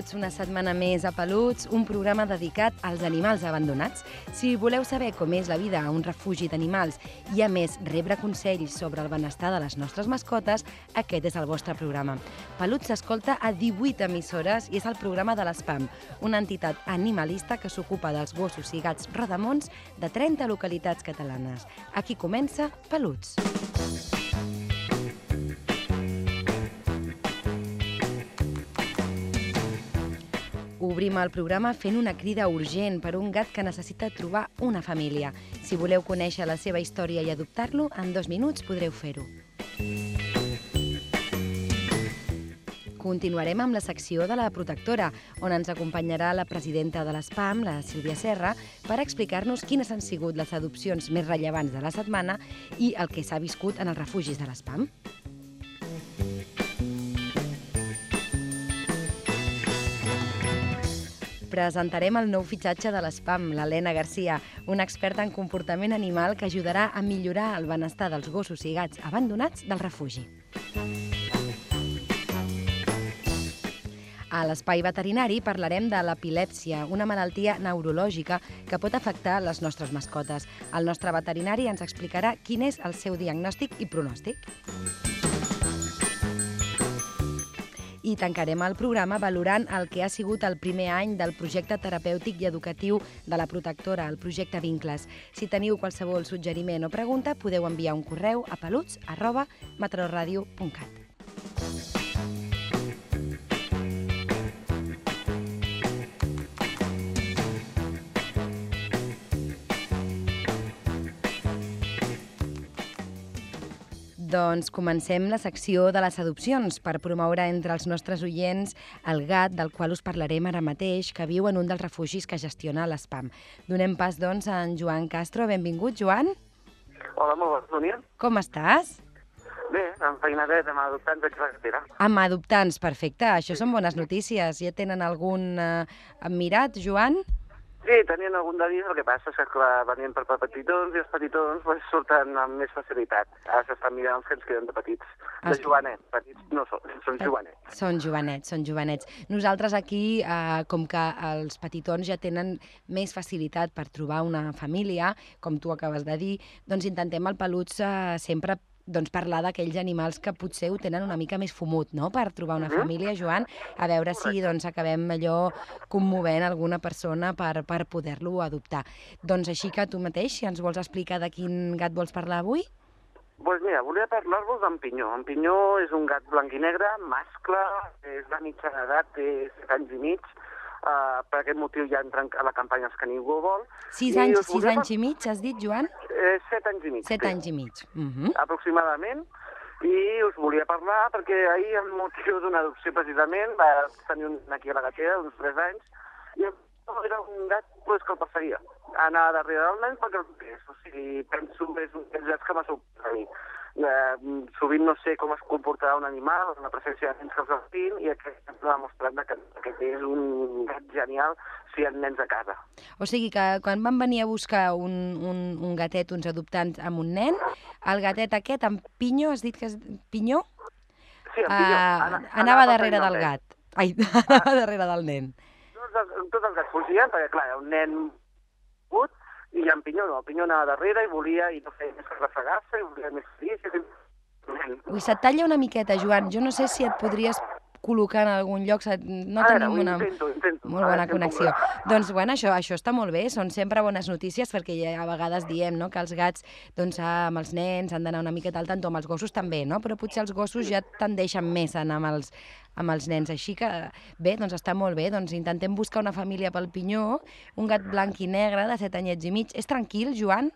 Benvinguts una setmana més a Peluts, un programa dedicat als animals abandonats. Si voleu saber com és la vida a un refugi d'animals i, a més, rebre consells sobre el benestar de les nostres mascotes, aquest és el vostre programa. Peluts s'escolta a 18 emissores i és el programa de l'ESPAM, una entitat animalista que s'ocupa dels gossos i gats rodamons de 30 localitats catalanes. Aquí comença Peluts. Obrim el programa fent una crida urgent per un gat que necessita trobar una família. Si voleu conèixer la seva història i adoptar-lo, en dos minuts podreu fer-ho. Continuarem amb la secció de la protectora, on ens acompanyarà la presidenta de l'ESPAM, la Sílvia Serra, per explicar-nos quines han sigut les adopcions més rellevants de la setmana i el que s'ha viscut en els refugis de l'ESPAM. Presentarem el nou fitxatge de l'ESPAM, l'Helena Garcia, una experta en comportament animal que ajudarà a millorar el benestar dels gossos i gats abandonats del refugi. A l'espai veterinari parlarem de l'epilèpsia, una malaltia neurològica que pot afectar les nostres mascotes. El nostre veterinari ens explicarà quin és el seu diagnòstic i pronòstic. I tancarem el programa valorant el que ha sigut el primer any del projecte terapèutic i educatiu de la protectora, el projecte Vincles. Si teniu qualsevol suggeriment o pregunta, podeu enviar un correu a peluts arroba metroradio.cat. Doncs comencem la secció de les adopcions per promoure entre els nostres oients el gat del qual us parlarem ara mateix, que viu en un dels refugis que gestiona l'ESPAM. Donem pas, doncs, a en Joan Castro. Benvingut, Joan. Hola, molt bona, Núria. Com estàs? Bé, enfeinadet amb adoptants de carretera. Amb adoptants, perfecte. Això són bones notícies. Ja tenen algun eh, mirat, Joan? Sí, tenien algun de dins, el que passa és que clar, venien per petitons i els petitons pues, surten amb més facilitat. Ara s'estan mirant els que ens queden de petits. De Es- jovenet, petits no són, són jovenets. Són jovenets, són jovenets. Nosaltres aquí, eh, com que els petitons ja tenen més facilitat per trobar una família, com tu acabes de dir, doncs intentem al Peluts eh, sempre doncs, parlar d'aquells animals que potser ho tenen una mica més fumut, no?, per trobar una Mhm. família, Joan, a veure si doncs, acabem allò commovent alguna persona per, per poder-lo adoptar. Doncs així que tu mateix, si ens vols explicar de quin gat vols parlar avui? Doncs pues mira, volia parlar-vos d'en Pinyó. En Pinyó és un gat blanc i negre, mascle, és de mitjana edat, té 7 anys i mig, Uh, per aquest motiu ja entren a la campanya Els que ningú vol. Sis I anys, us sis anys i mig, has dit, Joan? Eh, set anys i mig. Set té. anys i mig. Uh -huh. aproximadament, i us volia parlar perquè ahir, amb motiu d'una adopció precisament, va tenir un aquí a la gatera, d'uns 3 anys, i era un gat pues, que el passaria. Anar darrere del nen perquè el toqués. O sigui, penso que és un dels gats que m'ha sorprès a mi. Eh, sovint no sé com es comportarà un animal en la presència de nens que els gautin i aquest m'ha demostrat que aquest és un gat genial si hi ha nens a casa. O sigui que quan van venir a buscar un, un, un gatet, uns adoptants amb un nen, el gatet aquest, en Pinyó, has dit que és Pinyó, Sí, en Pinyó, ana- anava per darrere del gat. Ai, anava darrere del nen. tots els, tots els gats fugien, perquè clar, un nen put, i en Pinyó no, Pinyó anava darrere i volia, i no feia més que refregar-se, i volia més feliç. Ui, se't talla una miqueta, Joan. Jo no sé si et podries col·locar en algun lloc, no a veure, tenim ho una... intento, intento. Molt bona puc connexió. Doncs, bueno, això, això està molt bé, són sempre bones notícies, perquè ja a vegades diem no, que els gats, doncs, ah, amb els nens han d'anar una miqueta al tanto, amb els gossos també, no? però potser els gossos ja tendeixen més a anar amb els, amb els nens. Així que, bé, doncs està molt bé, doncs intentem buscar una família pel Pinyó, un gat blanc i negre de 7 anyets i mig. És tranquil, Joan?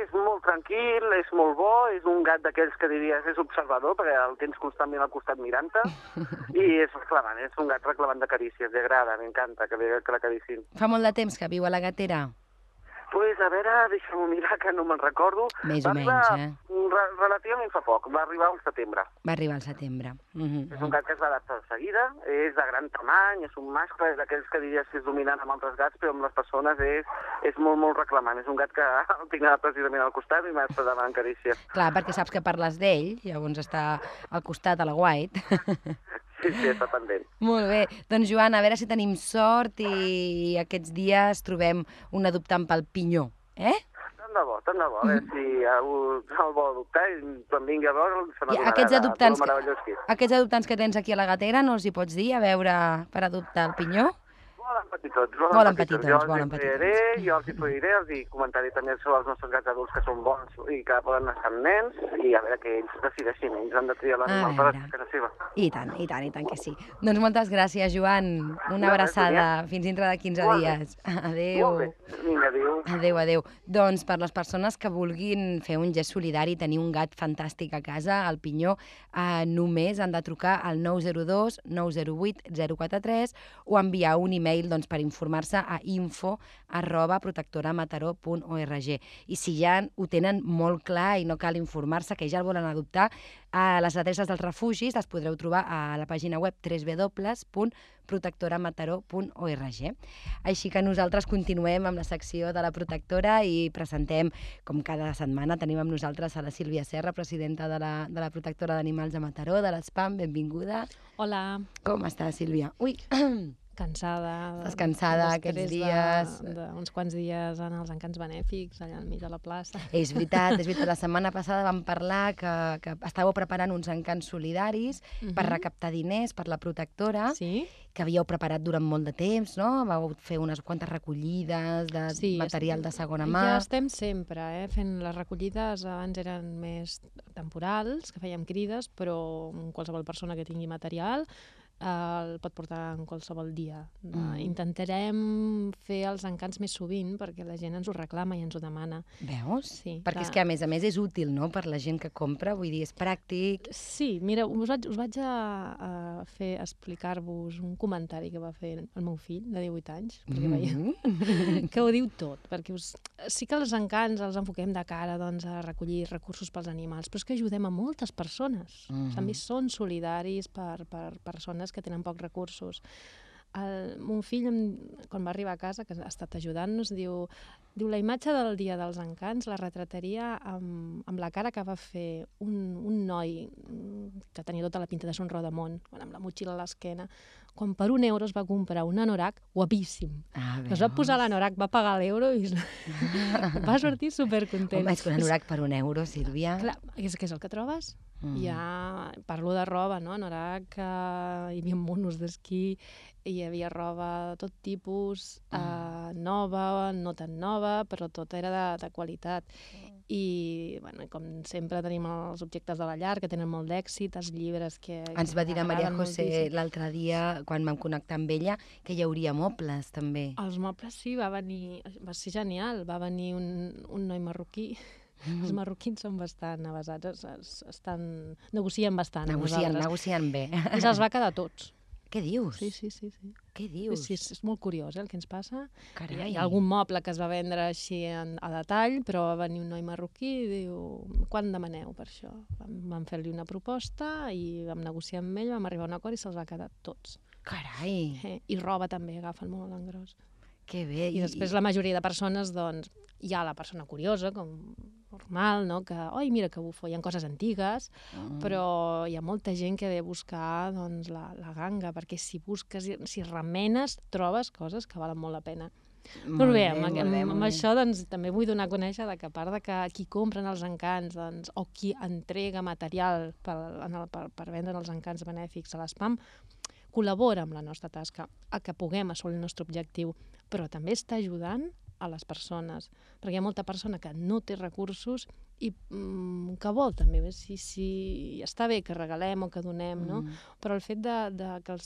És molt tranquil, és molt bo, és un gat d'aquells que diries és observador, perquè el tens constantment al costat mirant-te, i és reclamant, és un gat reclamant de carícies, li agrada, m'encanta que, que l'acaricin. Fa molt de temps que viu a la gatera? Pues, a veure, deixa'm mirar, que no me'n recordo. Més o Va menys, arribar, eh? Re relativament fa poc, va arribar al setembre. Va arribar al setembre. Mhm. És un gat que es va adaptar de seguida, és de gran tamany, és un mascle, és d'aquells que diries que és dominant amb altres gats, però amb les persones és, és molt, molt reclamant. És un gat que el tinc ara precisament al costat i m'ha estat demanant carícies. Clar, perquè saps que parles d'ell, llavors està al costat a la white. Sí, sí, està pendent. Molt bé. Doncs, Joan, a veure si tenim sort i aquests dies trobem un adoptant pel pinyó, eh? Tant de bo, tant de bo. A veure si algú el vol adoptar i quan vingui a veure se n'adonarà aquests adoptants, que aquests adoptants que tens aquí a la gatera no els hi pots dir a veure per adoptar el pinyó? Volen petitons, volen, Volen petitons. petitons, Jo volen prohibiré, petitons. jo els hi prohibiré, els hi comentaré també sobre els nostres gats adults que són bons i que poden estar amb nens i a veure que ells decideixin, ells han de triar l'animal per a casa seva. I tant, i tant, i tant que sí. Doncs moltes gràcies, Joan. Una abraçada. Fins dintre de 15 Molt bé. dies. Adéu. Molt bé. Vinga, adéu. Adéu, adéu. Doncs per les persones que vulguin fer un gest solidari, tenir un gat fantàstic a casa, al Pinyó, eh, només han de trucar al 902 908 043 o enviar un e-mail doncs, per informar-se a info arroba protectoramataró.org. I si ja ho tenen molt clar i no cal informar-se, que ja el volen adoptar, a les adreces dels refugis les podreu trobar a la pàgina web www.protectoramataró.org. Així que nosaltres continuem amb la secció de la protectora i presentem, com cada setmana, tenim amb nosaltres a la Sílvia Serra, presidenta de la, de la protectora d'animals de Mataró, de l'ESPAM. Benvinguda. Hola, Com està, Sílvia? Ui, cansada. Estàs cansada aquests dies. De, de uns quants dies en els encants benèfics, allà al mig de la plaça. és veritat, és veritat. La setmana passada vam parlar que, que estàveu preparant uns encants solidaris per Mhm. recaptar diners per la protectora, Sí? que havíeu preparat durant molt de temps, no? Vau fer unes quantes recollides de Sí, material de segona mà. Ja estem sempre, eh, fent les recollides. Abans eren més temporals, que fèiem crides, però qualsevol persona que tingui material el pot portar en qualsevol dia. Mm. Mm. Intentarem fer els encants més sovint perquè la gent ens ho reclama i ens ho demana. Veus? Sí, Perquè clar. és que, a més a més, és útil, no?, per la gent que compra, vull dir, és pràctic. Sí, mira, us vaig, us vaig a, a fer explicar-vos un comentari que va fer el meu fill, de 18 anys, perquè veia, que ho diu tot, perquè us, sí que els encants els enfoquem de cara doncs, a recollir recursos pels animals, però és que ajudem a moltes persones. Mhm. També són solidaris per, per persones que tenen pocs recursos. El, mon fill, quan va arribar a casa, que ha estat ajudant-nos, diu, diu la imatge del dia dels encants la retrataria amb, amb la cara que va fer un, un noi que tenia tota la pinta de ser un rodamont, amb la motxilla a l'esquena, quan per un euro es va comprar un anorac guapíssim. Ah, Es va posar l'anorac, va pagar l'euro i va sortir supercontent. Home, és que un anorac per un euro, Sílvia. Clar, és que és el que trobes. Mm. Ja parlo de roba, no? Anorac, eh, hi havia monos d'esquí, hi havia roba de tot tipus, Ah. eh, nova, no tan nova, però tot era de, de qualitat. I, bueno, com sempre tenim els objectes de la llar, que tenen molt d'èxit, els llibres que Ens va dir la Maria José l'altre dia, quan vam connectar amb ella, que hi hauria mobles, també. Els mobles sí, va venir, va ser genial, va venir un, un noi marroquí, Mm. els marroquins són bastant avasats, es, es, estan, negocien bastant nosaltres. negociant bé. I se'ls va quedar tots. Què dius? Sí, sí, sí. sí. Què dius? sí, és, és molt curiós eh, el que ens passa. Hi ha, Carai. hi ha algun moble que es va vendre així en, a detall, però va venir un noi marroquí i diu, quan demaneu per això? Vam, vam fer-li una proposta i vam negociar amb ell, vam arribar a un acord i se'ls va quedar tots. Carai, Eh? I roba també agafen molt en gros. Que bé. I després la majoria de persones, doncs, hi ha la persona curiosa, com normal, no? que, oi, mira que bufo, hi ha coses antigues, Mm. però hi ha molta gent que ve a buscar doncs, la, la ganga, perquè si busques, si remenes, trobes coses que valen molt la pena. Molt bé, amb, molt amb, bé, amb bé. això doncs, també vull donar a conèixer de que a part de que qui compren els encants doncs, o qui entrega material per, en el, per, per vendre els encants benèfics a l'ESPAM, col·labora amb la nostra tasca a que puguem assolir el nostre objectiu, però també està ajudant a les persones, perquè hi ha molta persona que no té recursos i mm, que vol també, si, si està bé que regalem o que donem, no? Mm. Però el fet de, de que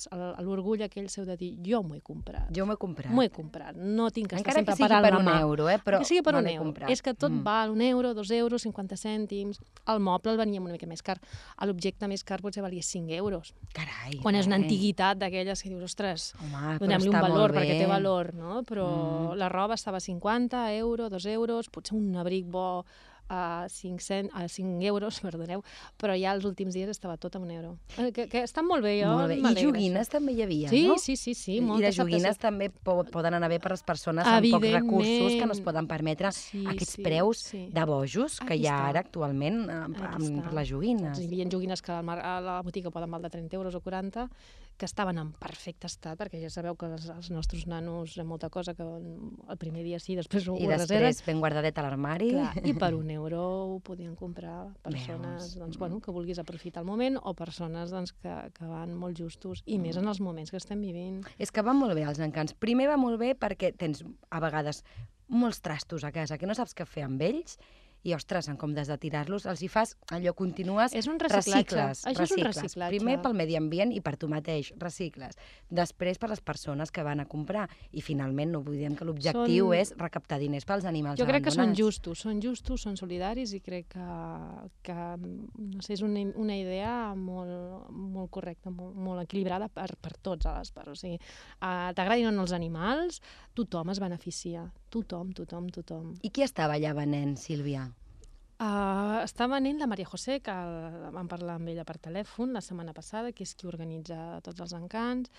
l'orgull aquell seu de dir jo m'ho he comprat, Jo m'ho he comprat. m'ho he comprat, no tinc que estar Encara sempre que sigui parant per la un mà. euro, eh? Però que sigui per un euro. comprat. És que tot Mm. val un euro, dos euros, 50 cèntims. El moble el veníem una mica més car. L'objecte més car potser valia 5 euros. Carai. Quan és una antiguitat d'aquelles que dius, ostres, donem-li un valor, perquè té valor, no? Però Mm. la roba estava a 50 euros, 2 euros, potser un abric bo a 500, a 5 euros, perdoneu, però ja els últims dies estava tot a un euro. Eh, Que, que estan molt bé, jo Molt bé. I joguines també hi havia. Sí, no? sí, sí, sí. I les joguines també po poden anar bé per les persones amb pocs recursos que no es poden permetre Sí, aquests sí, preus sí. de bojos que Aquí hi ha està. ara actualment amb, amb està. les joguines. Hi havia joguines que a la botiga poden valdre 30 euros o 40, que estaven en perfecte estat, perquè ja sabeu que els, els nostres nanos de molta cosa que el primer dia sí, després ho, I després ben guardadet a l'armari. I per un euro ho podien comprar persones Veus? doncs, bueno, que vulguis aprofitar el moment o persones doncs, que, que van molt justos, i més en els moments que estem vivint. És que van molt bé els encants. Primer va molt bé perquè tens a vegades molts trastos a casa que no saps què fer amb ells i, ostres, en comptes de tirar-los, els hi fas allò, continues, És un reciclatge. recicles, Això és un recicles. reciclatge. Primer pel medi ambient i per tu mateix, recicles. Després per les persones que van a comprar. I finalment, no vull dir que l'objectiu Són- és recaptar diners pels animals Jo crec que són abandonats. justos, són justos, són solidaris i crec que, que no sé, és una, una idea molt, molt correcta, molt, molt equilibrada per, per tots a les parts. O sigui, uh, t'agradin o no els animals, tothom es beneficia. Tothom, tothom, tothom. I qui estava allà venent, Sílvia? Uh, està venint la Maria José, que vam parlar amb ella per telèfon la setmana passada, que és qui organitza tots els encants,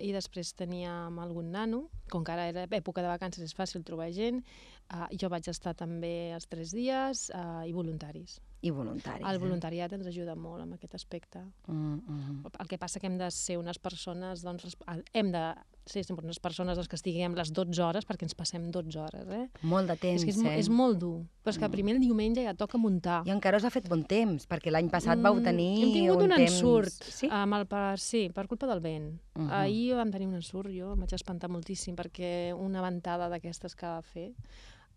i després teníem algun nano, com que ara era època de vacances és fàcil trobar gent, uh, jo vaig estar també els tres dies, uh, i voluntaris. I voluntaris. El eh? voluntariat ens ajuda molt en aquest aspecte. Mm, mm. El que passa que hem de ser unes persones, doncs, hem de ser sempre unes persones doncs, que estiguem les 12 hores, perquè ens passem 12 hores, eh? Molt de temps, és que és, eh? és molt dur. Però és que primer el diumenge ja toca muntar. I encara us ha fet bon temps, perquè l'any passat vau Mm, tenir Hem tingut un, un, temps... ensurt. Sí? Amb el, per, sí, per culpa del vent. Mhm. Ahir vam tenir un ensurt, jo em vaig espantar moltíssim, perquè una ventada d'aquestes que va fer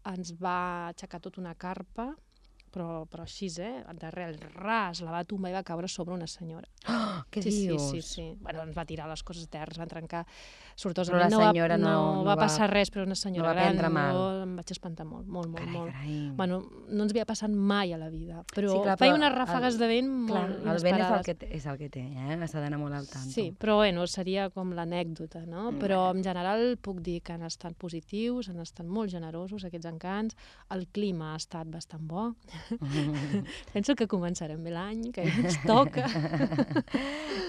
ens va aixecar tota una carpa, però, però així, eh? D'arrel ras, la va tombar i va caure sobre una senyora. Oh, què sí, dius? Sí, sí, sí. Bueno, ens va tirar les coses a terra, es van trencar. Però Sortosament la no, va, senyora no- no, no va passar res, però una senyora va gran, mal. jo em vaig espantar molt, molt, molt, Carai, molt. carai. Bueno, no ens havia passat mai a la vida, però, Sí, clar, feia però unes el- ràfegues de vent molt Clar, el vent és el inesperades. que té, és el que té eh? S'ha d'anar molt al tanto. Sí, però bueno, seria com l'anècdota, no? Mm. Però en general puc dir que han estat positius, han estat molt generosos aquests encants, el clima ha estat bastant bo. Penso que començarem bé l'any, que ens toca.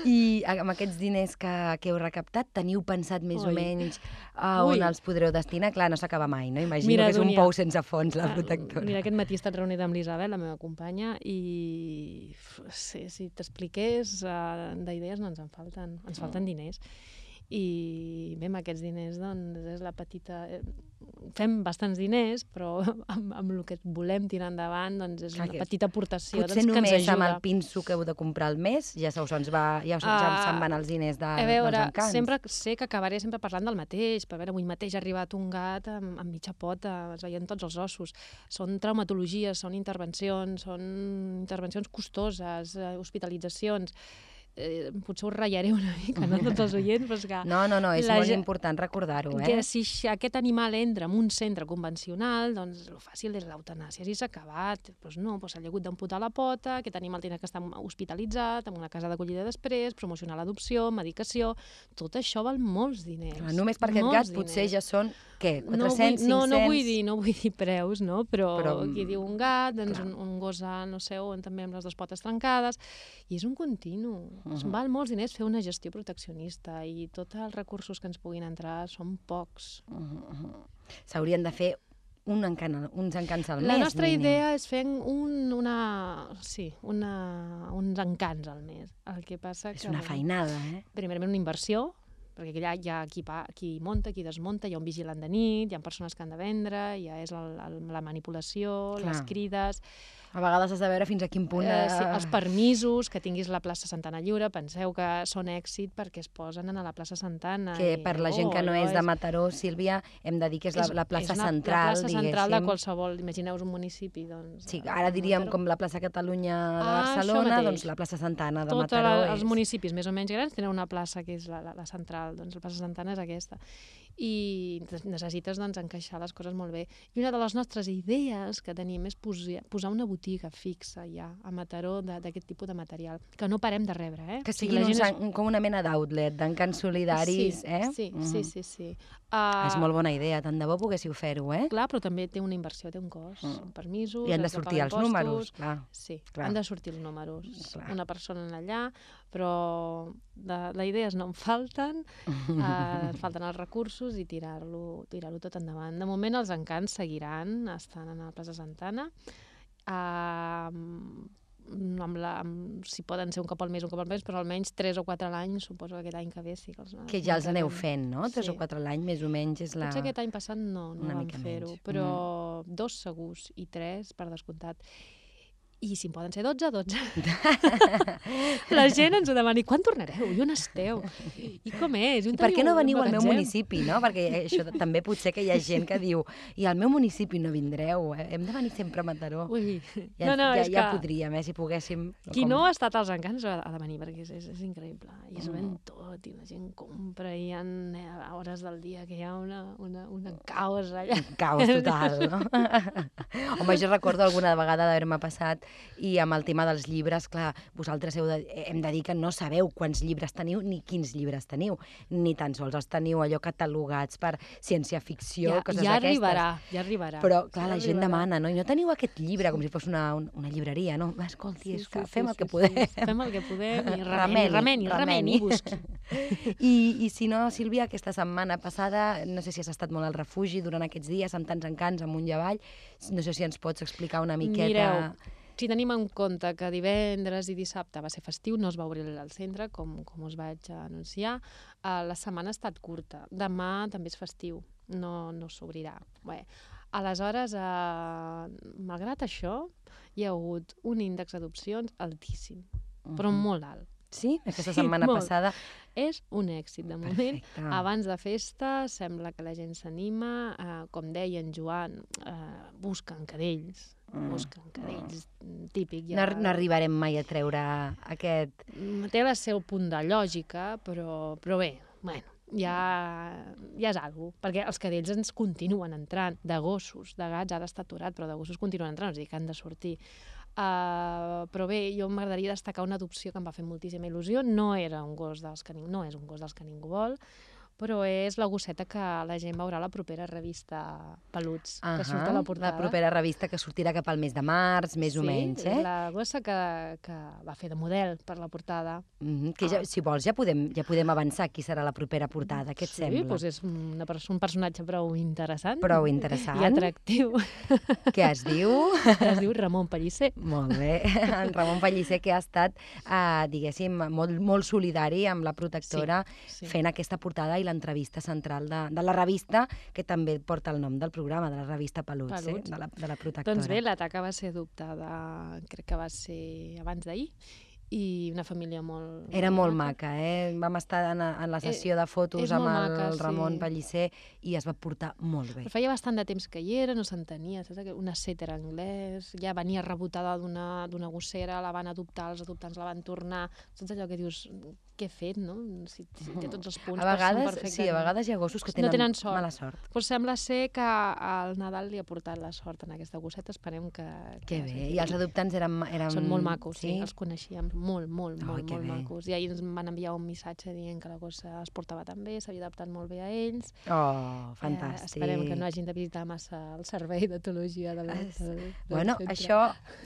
I amb aquests diners que, que heu recaptat, teniu pensat més Ui. o menys a on Ui. els podreu destinar? Clar, no s'acaba mai, no? Imagino Mira, que és un pou sense fons, la Ah, protectora. Mira, aquest matí he estat reunida amb l'Isabel, la meva companya, i uf, si, si t'expliqués uh, d'idees no ens en falten, ens falten diners. I bé, amb aquests diners, doncs, és la petita... eh, Fem bastants diners, però amb, amb el que volem tirar endavant, doncs és Clar una petita aportació Potser doncs, que ens només ajuda. amb el pinso que heu de comprar al mes ja se us ens va, ja, us, ja Ah, se'n van els diners de, A veure, dels encants. sempre sé que acabaré sempre parlant del mateix, però a veure, avui mateix ha arribat un gat amb, amb mitja pota, es veien tots els ossos. Són traumatologies, són intervencions, són intervencions costoses, eh, hospitalitzacions. Eh, potser ho ratllaré una mica, no tots els oients, però és que... No, no, no, és La molt important recordar-ho, eh? Que si aquest animal entra en un centre convencional, doncs el fàcil és l'eutanàsia, si s'ha acabat. Doncs no, doncs s'ha hagut d'amputar la pota, aquest animal tenia que estar hospitalitzat, en una casa d'acollida després, promocionar l'adopció, medicació... Tot això val molts diners. Clar, Només per aquest gat potser diners. ja són, què, 400, no vull, 500? no, no vull dir, no vull dir preus, no? però, Però, qui diu un gat, doncs clar. un, un gos a no sé on, també amb les dues potes trencades, i és un continu. Uh. -huh. Val molts diners fer una gestió proteccionista i tots els recursos que ens puguin entrar són pocs. S'haurien de fer un encant, uns encants al La mes, nostra mínim. idea és fer un, una, sí, una, uns encants al mes. El que passa És que... una bueno, feinada, eh? primerament una inversió, perquè allà hi ha qui, pa, qui munta, qui desmunta, hi ha un vigilant de nit, hi ha persones que han de vendre, ja és el, el, la manipulació, Clar. les crides... A vegades has de veure fins a quin punt... Eh, sí, eh, els permisos, que tinguis la plaça Santana lliure, penseu que són èxit perquè es posen a la plaça Santana. que i, per la gent que no és de Mataró, Sílvia, hem de dir que és la, la plaça és una, central, la plaça central de qualsevol, imagineu un municipi, doncs... Sí, ara diríem com la plaça Catalunya de Ah, Barcelona, doncs la plaça Santana de Tots Mataró els és... municipis més o menys grans tenen una plaça que és la, la, la central, doncs la plaça Santana és aquesta. I necessites doncs, encaixar les coses molt bé. I una de les nostres idees que tenim és posar, posar una botiga fixa ja a Mataró d'aquest tipus de material, que no parem de rebre, eh? Que O sigui, uns, gent és... com una mena d'outlet, d'encants solidaris, sí, eh? Sí, Mhm. sí, sí, sí. Uh, És molt bona idea, tant de bo poguéssiu fer-ho, eh? Clar, però també té una inversió, té un cost, Mm. permisos... I han de sortir els impostos. números, clar. Sí, Clar. han de sortir els números. Clar. Una persona allà, però de, de idees no en falten, eh, falten els recursos i tirar-lo tirar tot endavant. De moment els encants seguiran estant a la plaça Santana, eh, amb la, amb, si poden ser un cop al mes, un cop al mes, però almenys 3 o 4 a l'any, suposo que aquest any que ve sí que els Que ja els aneu fent, no? Tres Sí. o quatre a l'any, més o menys, és la... Potser aquest any passat no, no vam fer-ho, menys. Mm. però dos segurs i tres per descomptat. I si en poden ser 12, 12. La gent ens ho demana, i quan tornareu? I on esteu? I com és? I per què no un veniu al meu magatzem?" municipi, no? Perquè això també potser que hi ha gent que diu i al meu municipi no vindreu, eh? hem de venir sempre a Mataró. Ui, Ja, no, no, ja, ja que podríem, eh, si poguéssim. qui com- no ha estat als encants ha ha de venir, perquè és, és, és increïble. I es Mm. ven tot, i la gent compra, i hi ha eh, hores del dia que hi ha una, una, una caos allà. caos total, no? Home, jo recordo alguna vegada d'haver-me passat i amb el tema dels llibres, clar, vosaltres heu de, hem de dir que no sabeu quants llibres teniu ni quins llibres teniu, ni tan sols els teniu allò catalogats per ciència-ficció, ja, coses ja d'aquestes. arribarà, ja arribarà. Però, clar, Ja la gent arribarà. demana, no? I no teniu aquest llibre, com si fos una, un- una llibreria, no? Va, Escolti, és que fem el que sí, podem. Fem el que podem i Remeni, remeni, remeni, remeni, busqui. I, I si no, Sílvia, aquesta setmana passada, no sé si has estat molt al refugi durant aquests dies, amb tants encants amunt i avall, no sé si ens pots explicar una miqueta... Mireu, si tenim en compte que divendres i dissabte va ser festiu, no es va obrir el centre, com, com us vaig anunciar, uh, la setmana ha estat curta. Demà també és festiu, no, no s'obrirà. Bé, aleshores, uh, malgrat això, hi ha hagut un índex d'adopcions altíssim, però Mhm. molt alt. Sí? Aquesta Sí, setmana molt. passada... És un èxit, de moment. Perfecte. Abans de festa sembla que la gent s'anima, eh, com deia en Joan, eh, busquen cadells, Mm. busquen cadells, mm, típic. No, ar- no arribarem mai a treure aquest... Mm, Té el seu punt de lògica, però, però bé, bueno, ja, ja és alguna perquè els cadells ens continuen entrant, de gossos, de gats ara està aturat, però de gossos continuen entrant, és a dir, que han de sortir. Uh, però bé, jo m'agradaria destacar una adopció que em va fer moltíssima il·lusió. No era un gos dels que no és un gos dels que ningú vol, però és la gosseta que la gent veurà a la propera revista Peluts, que surt a la portada. La propera revista que sortirà cap al mes de març, més sí, o menys, eh? la gossa que, que va fer de model per la portada. Mm -hmm. que ja, Ah. si vols ja podem, ja podem avançar qui serà la propera portada, què et sí, sembla? doncs és una, pers- un personatge prou interessant. Prou interessant. I atractiu. Què es diu? es diu Ramon Pellicer. Molt bé. En Ramon Pellicer, que ha estat, eh, diguéssim, molt, molt solidari amb la protectora Sí. fent aquesta portada i l'entrevista central de, de la revista, que també porta el nom del programa, de la revista Peluts, Peluts. Eh? De, la, de la protectora. Doncs bé, la taca va ser adoptada, crec que va ser abans d'ahir, i una família molt... Era molt maca, eh? Vam estar en, en la sessió de fotos Eh, amb el maca, sí. Ramon Pellicer i es va portar molt bé. Però feia bastant de temps que hi era, no s'entenia, saps? Una setter anglès, ja venia rebotada d'una d'una gossera, la van adoptar, els adoptants la van tornar, saps allò que dius, què he fet, no? Si, si té tots els punts A un vegades, sí, a vegades hi ha gossos que No tenen, tenen sort. mala sort. Però sembla ser que el Nadal li ha portat la sort en aquesta gosseta, esperem que... Que bé. I els adoptants eren... eren... Són molt macos, sí? els coneixíem, molt, molt, Ai, molt, molt bé. macos. I ahir ens van enviar un missatge dient que la gossa es portava tan bé, s'havia adaptat molt bé a ells. Oh, Eh, fantàstic. esperem que no hagin de visitar massa el servei d'etologia de la, del Bueno, centre. això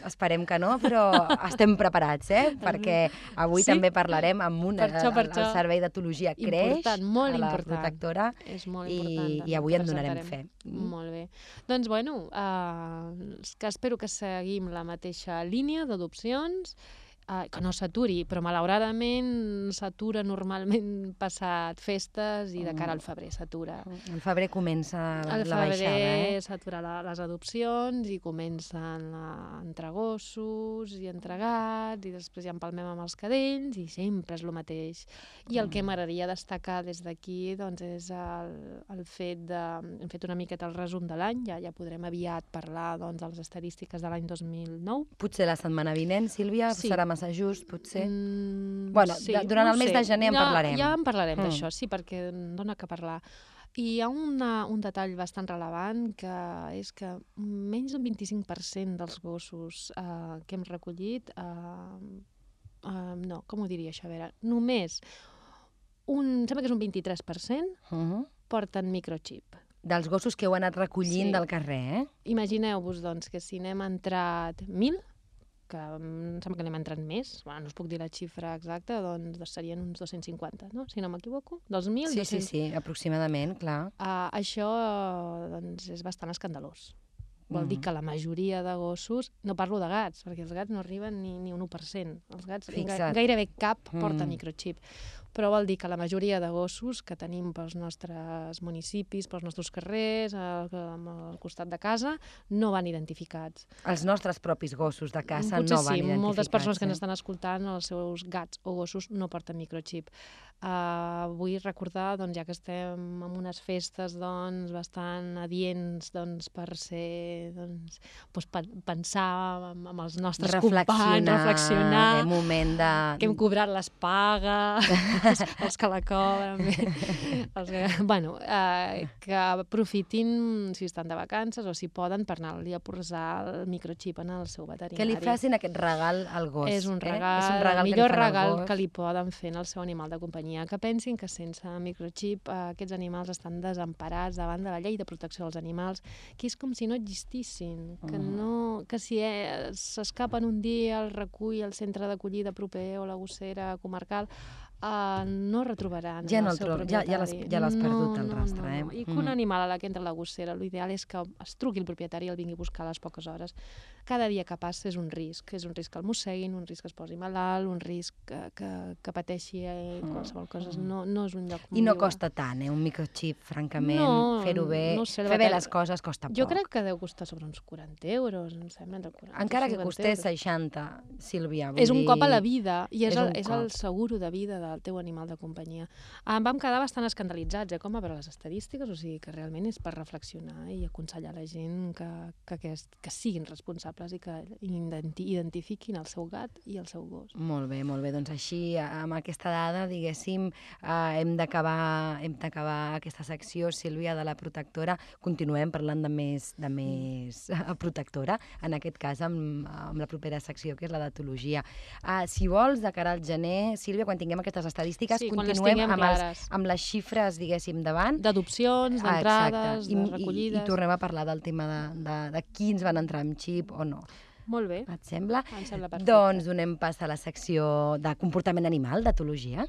esperem que no, però estem preparats, eh? Perquè avui Sí? també parlarem amb una... Per això, per el, el això. servei d'etologia creix Important, molt a la important. protectora És molt i, important. i també, avui en donarem fe. Mm. Molt bé. Doncs, bueno, uh, que espero que seguim la mateixa línia d'adopcions. Uh, que no s'aturi, però malauradament s'atura normalment passat festes i de cara al febrer s'atura. El febrer comença Al la baixada, febrer eh? s'atura la, les adopcions i comencen a, entre gossos i entre gats i després ja empalmem amb els cadells i sempre és el mateix. I el Mm. que m'agradaria destacar des d'aquí doncs, és el, el fet de... Hem fet una miqueta el resum de l'any, ja, ja podrem aviat parlar doncs, de les estadístiques de l'any 2009. Potser la setmana vinent, Sílvia, Sí. serà massa just, potser. Mm, Bueno, de- durant el mes de gener en ja, parlarem. Ja en parlarem Mm. d'això, sí, perquè dona que parlar. I hi ha una, un detall bastant relevant que és que menys d'un 25% dels gossos eh, que hem recollit, eh, eh, no, com ho diria això, a veure, només un, em sembla que és un 23% Uh -huh. porten microchip. Dels gossos que heu anat recollint Sí. del carrer, eh? Imagineu-vos, doncs, que si n'hem entrat 1.000, que mm, em sembla que n'hem entrat més, bueno, no us puc dir la xifra exacta, doncs serien uns 250, no? Si no m'equivoco. Dels 1.000, Sí, sí, 200. sí, aproximadament, clar. Uh, això doncs, és bastant escandalós. Vol dir Mhm. que la majoria de gossos, no parlo de gats, perquè els gats no arriben ni, ni un 1%. Els gats ga Fixa't. gairebé cap porta Mm. microchip. Però vol dir que la majoria de gossos que tenim pels nostres municipis, pels nostres carrers, al, al costat de casa, no van identificats. Els nostres propis gossos de casa Potser no van sí, identificats. moltes persones que eh? ens estan escoltant, els seus gats o gossos no porten microchip. Uh, vull recordar, doncs, ja que estem en unes festes doncs, bastant adients doncs, per ser, doncs, doncs, pe pensar amb, amb els nostres companys, reflexionar, reflexionar, eh, moment de... que hem cobrat les pagues, els, els que la cobren, bé, els que, bueno, eh, que aprofitin si estan de vacances o si poden per anar-li a posar el microchip en el seu veterinari. Que li facin aquest regal al gos. És un eh? regal, és un regal el que millor al regal que li poden fer al seu animal de companyia. Que pensin que sense microchip eh, aquests animals estan desemparats davant de la llei de protecció dels animals, que és com si no existissin, que, Mm. no, que si eh, s'escapen un dia al recull al centre d'acollida proper o la gossera comarcal, uh, no retrobaran Ja no el seu ja- ja l'has- ja l'has perdut, el no, rastre, no, eh? no. I que Mm. un animal a la que entra la gossera, l'ideal és que es truqui el propietari i el vingui a buscar a les poques hores. Cada dia que passa és un risc, és un risc que el mosseguin, un risc que es posi malalt, un risc que, que, que pateixi eh, qualsevol cosa. No, no és un lloc I no molt- costa tant, eh? Un microchip, francament. No, Fer-ho bé, no sé, fer bé les coses costa poc. Jo crec que deu costar sobre uns 40 euros, em sembla, entre 40 Encara que 50 costés euros. 60, Sílvia, vull És un dir... cop a la vida i és, és el, és cop. el seguro de vida del teu animal de companyia. Em vam quedar bastant escandalitzats, eh, com a veure les estadístiques, o sigui que realment és per reflexionar i aconsellar a la gent que, que, aquest, que siguin responsables i que identi identifiquin el seu gat i el seu gos. Molt bé, molt bé. Doncs així, amb aquesta dada, diguéssim, eh, hem d'acabar hem d'acabar aquesta secció, Sílvia, de la protectora. Continuem parlant de més, de més eh, protectora, en aquest cas amb, amb la propera secció, que és la d'etologia. Uh, si vols, de cara al gener, Sílvia, quan tinguem aquestes estadístiques, Sí, continuem amb, els, amb les xifres, diguéssim, davant. D'adopcions, Ah, d'entrades, de I, i, recollides... I tornem a parlar del tema de, de, de quins van entrar amb xip o no. Molt bé, Et sembla? em sembla perfecte. Doncs donem pas a la secció de comportament animal, d'etologia.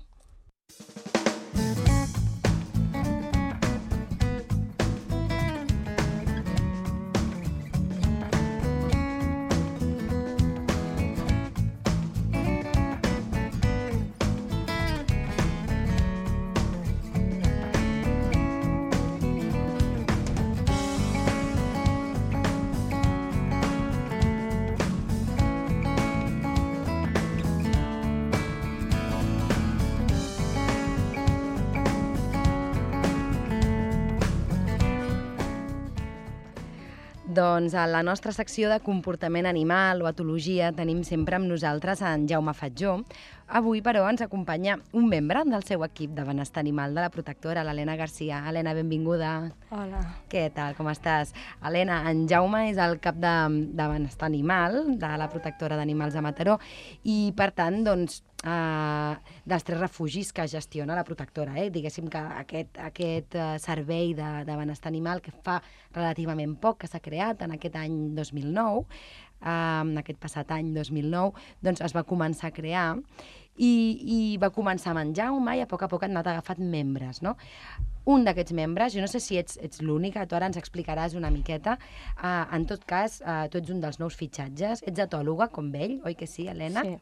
Doncs a la nostra secció de comportament animal o etologia tenim sempre amb nosaltres en Jaume Fatjó. Avui, però, ens acompanya un membre del seu equip de benestar animal de la protectora, l'Helena Garcia. Helena, benvinguda. Hola. Què tal, com estàs? Helena, en Jaume és el cap de, de benestar animal de la protectora d'animals a Mataró i, per tant, doncs, eh, dels tres refugis que gestiona la protectora. Eh? Diguéssim que aquest, aquest eh, servei de, de benestar animal que fa relativament poc que s'ha creat en aquest any 2009, eh, en aquest passat any 2009, doncs es va començar a crear i, i va començar amb en Jaume i a poc a poc han anat agafant membres, no? Un d'aquests membres, jo no sé si ets, ets l'única, tu ara ens explicaràs una miqueta, uh, en tot cas, uh, tu ets un dels nous fitxatges, ets etòloga com ell, oi que sí, Helena? Sí,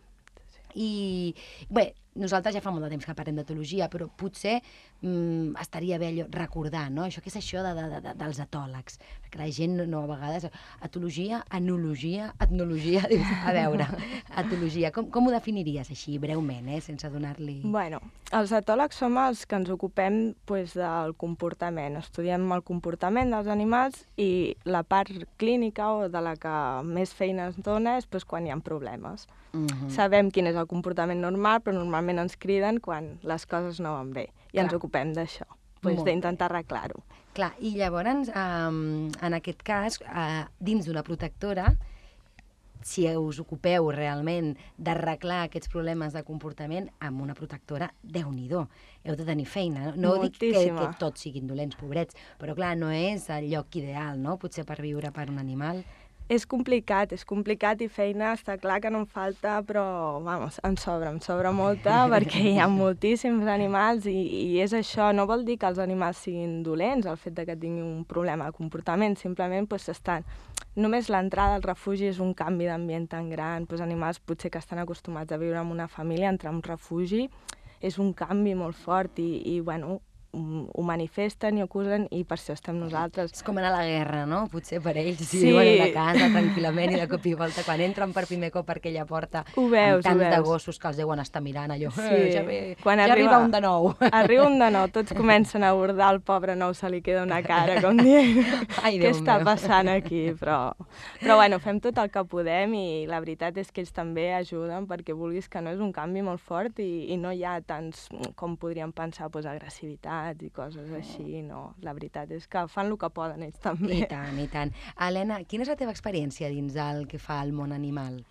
I, bé, nosaltres ja fa molt de temps que parlem d'etologia, però potser mm, estaria bé recordar, no? Això què és això de, de, de, dels etòlegs? Perquè la gent no, a vegades... Etologia, enologia, etnologia... Dius, a veure, etologia. Com, com ho definiries així, breument, eh? sense donar-li... Bueno, els etòlegs som els que ens ocupem pues, del comportament. Estudiem el comportament dels animals i la part clínica o de la que més feina es dona és pues, quan hi ha problemes. Mm -hmm. Sabem quin és el comportament normal, però normalment ens criden quan les coses no van bé. I Clar. ens ocupem d'això, pues, Molt. d'intentar arreglar-ho. Clar, i llavors, um, en aquest cas, uh, dins d'una protectora, si us ocupeu realment d'arreglar aquests problemes de comportament amb una protectora, déu nhi heu de tenir feina. No, no dic que, que tots siguin dolents, pobrets, però clar, no és el lloc ideal, no?, potser per viure per un animal. És complicat, és complicat i feina està clar que no em falta, però, vamos, em sobra, em sobra molta perquè hi ha moltíssims animals i, i és això, no vol dir que els animals siguin dolents, el fet de que tinguin un problema de comportament, simplement pues, estan... Només l'entrada al refugi és un canvi d'ambient tan gran, pues, animals potser que estan acostumats a viure en una família, entrar en un refugi és un canvi molt fort i, i bueno, ho manifesten i ho acusen i per això estem nosaltres. És com anar a la guerra, no? Potser per ells, si Sí. viuen a una casa tranquil·lament i de cop i volta, quan entren per primer cop per aquella porta, Ho veus, amb tants veus. de gossos que els deuen estar mirant, allò, Sí. eh, ja, ve, Quan ja arriba- arriba un de nou. Arriba un de nou, tots comencen a abordar, el pobre nou se li queda una cara, com dient, Ai, què Déu està meu." passant aquí? Però, però bueno, fem tot el que podem i la veritat és que ells també ajuden perquè vulguis que no és un canvi molt fort i, i no hi ha tants, com podríem pensar, doncs, agressivitat i coses així, no. La veritat és que fan el que poden ells també. I tant, i tant. Helena, quina és la teva experiència dins del que fa el món animal?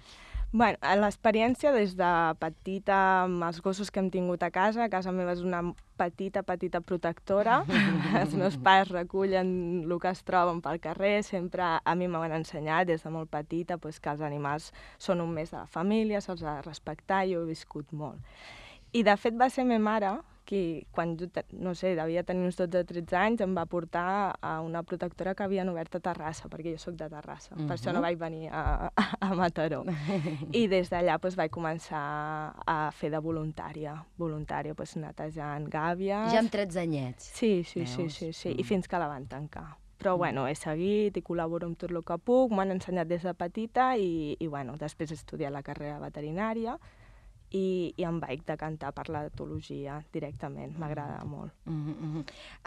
Bueno, l'experiència des de petita amb els gossos que hem tingut a casa, a casa meva és una petita, petita protectora. els meus pares recullen el que es troben pel carrer, sempre a mi m'han ensenyat des de molt petita pues, que els animals són un més de la família, se'ls ha de respectar, i ho he viscut molt. I de fet va ser ma mare qui, quan jo, no sé, devia tenir uns 12 o 13 anys, em va portar a una protectora que havien obert a Terrassa, perquè jo sóc de Terrassa, per això no vaig venir a, a, a Mataró. I des d'allà doncs, vaig començar a fer de voluntària, voluntària, doncs, netejant gàbies... Ja amb 13 anyets. Sí, sí, sí, Veus? sí, sí, Mm. i fins que la van tancar. Però, bueno, he seguit i col·laboro amb tot el que puc, m'ho han ensenyat des de petita i, i bueno, després he estudiat la carrera veterinària i, i em vaig decantar per l'etologia directament, m'agrada molt. Mm -hmm.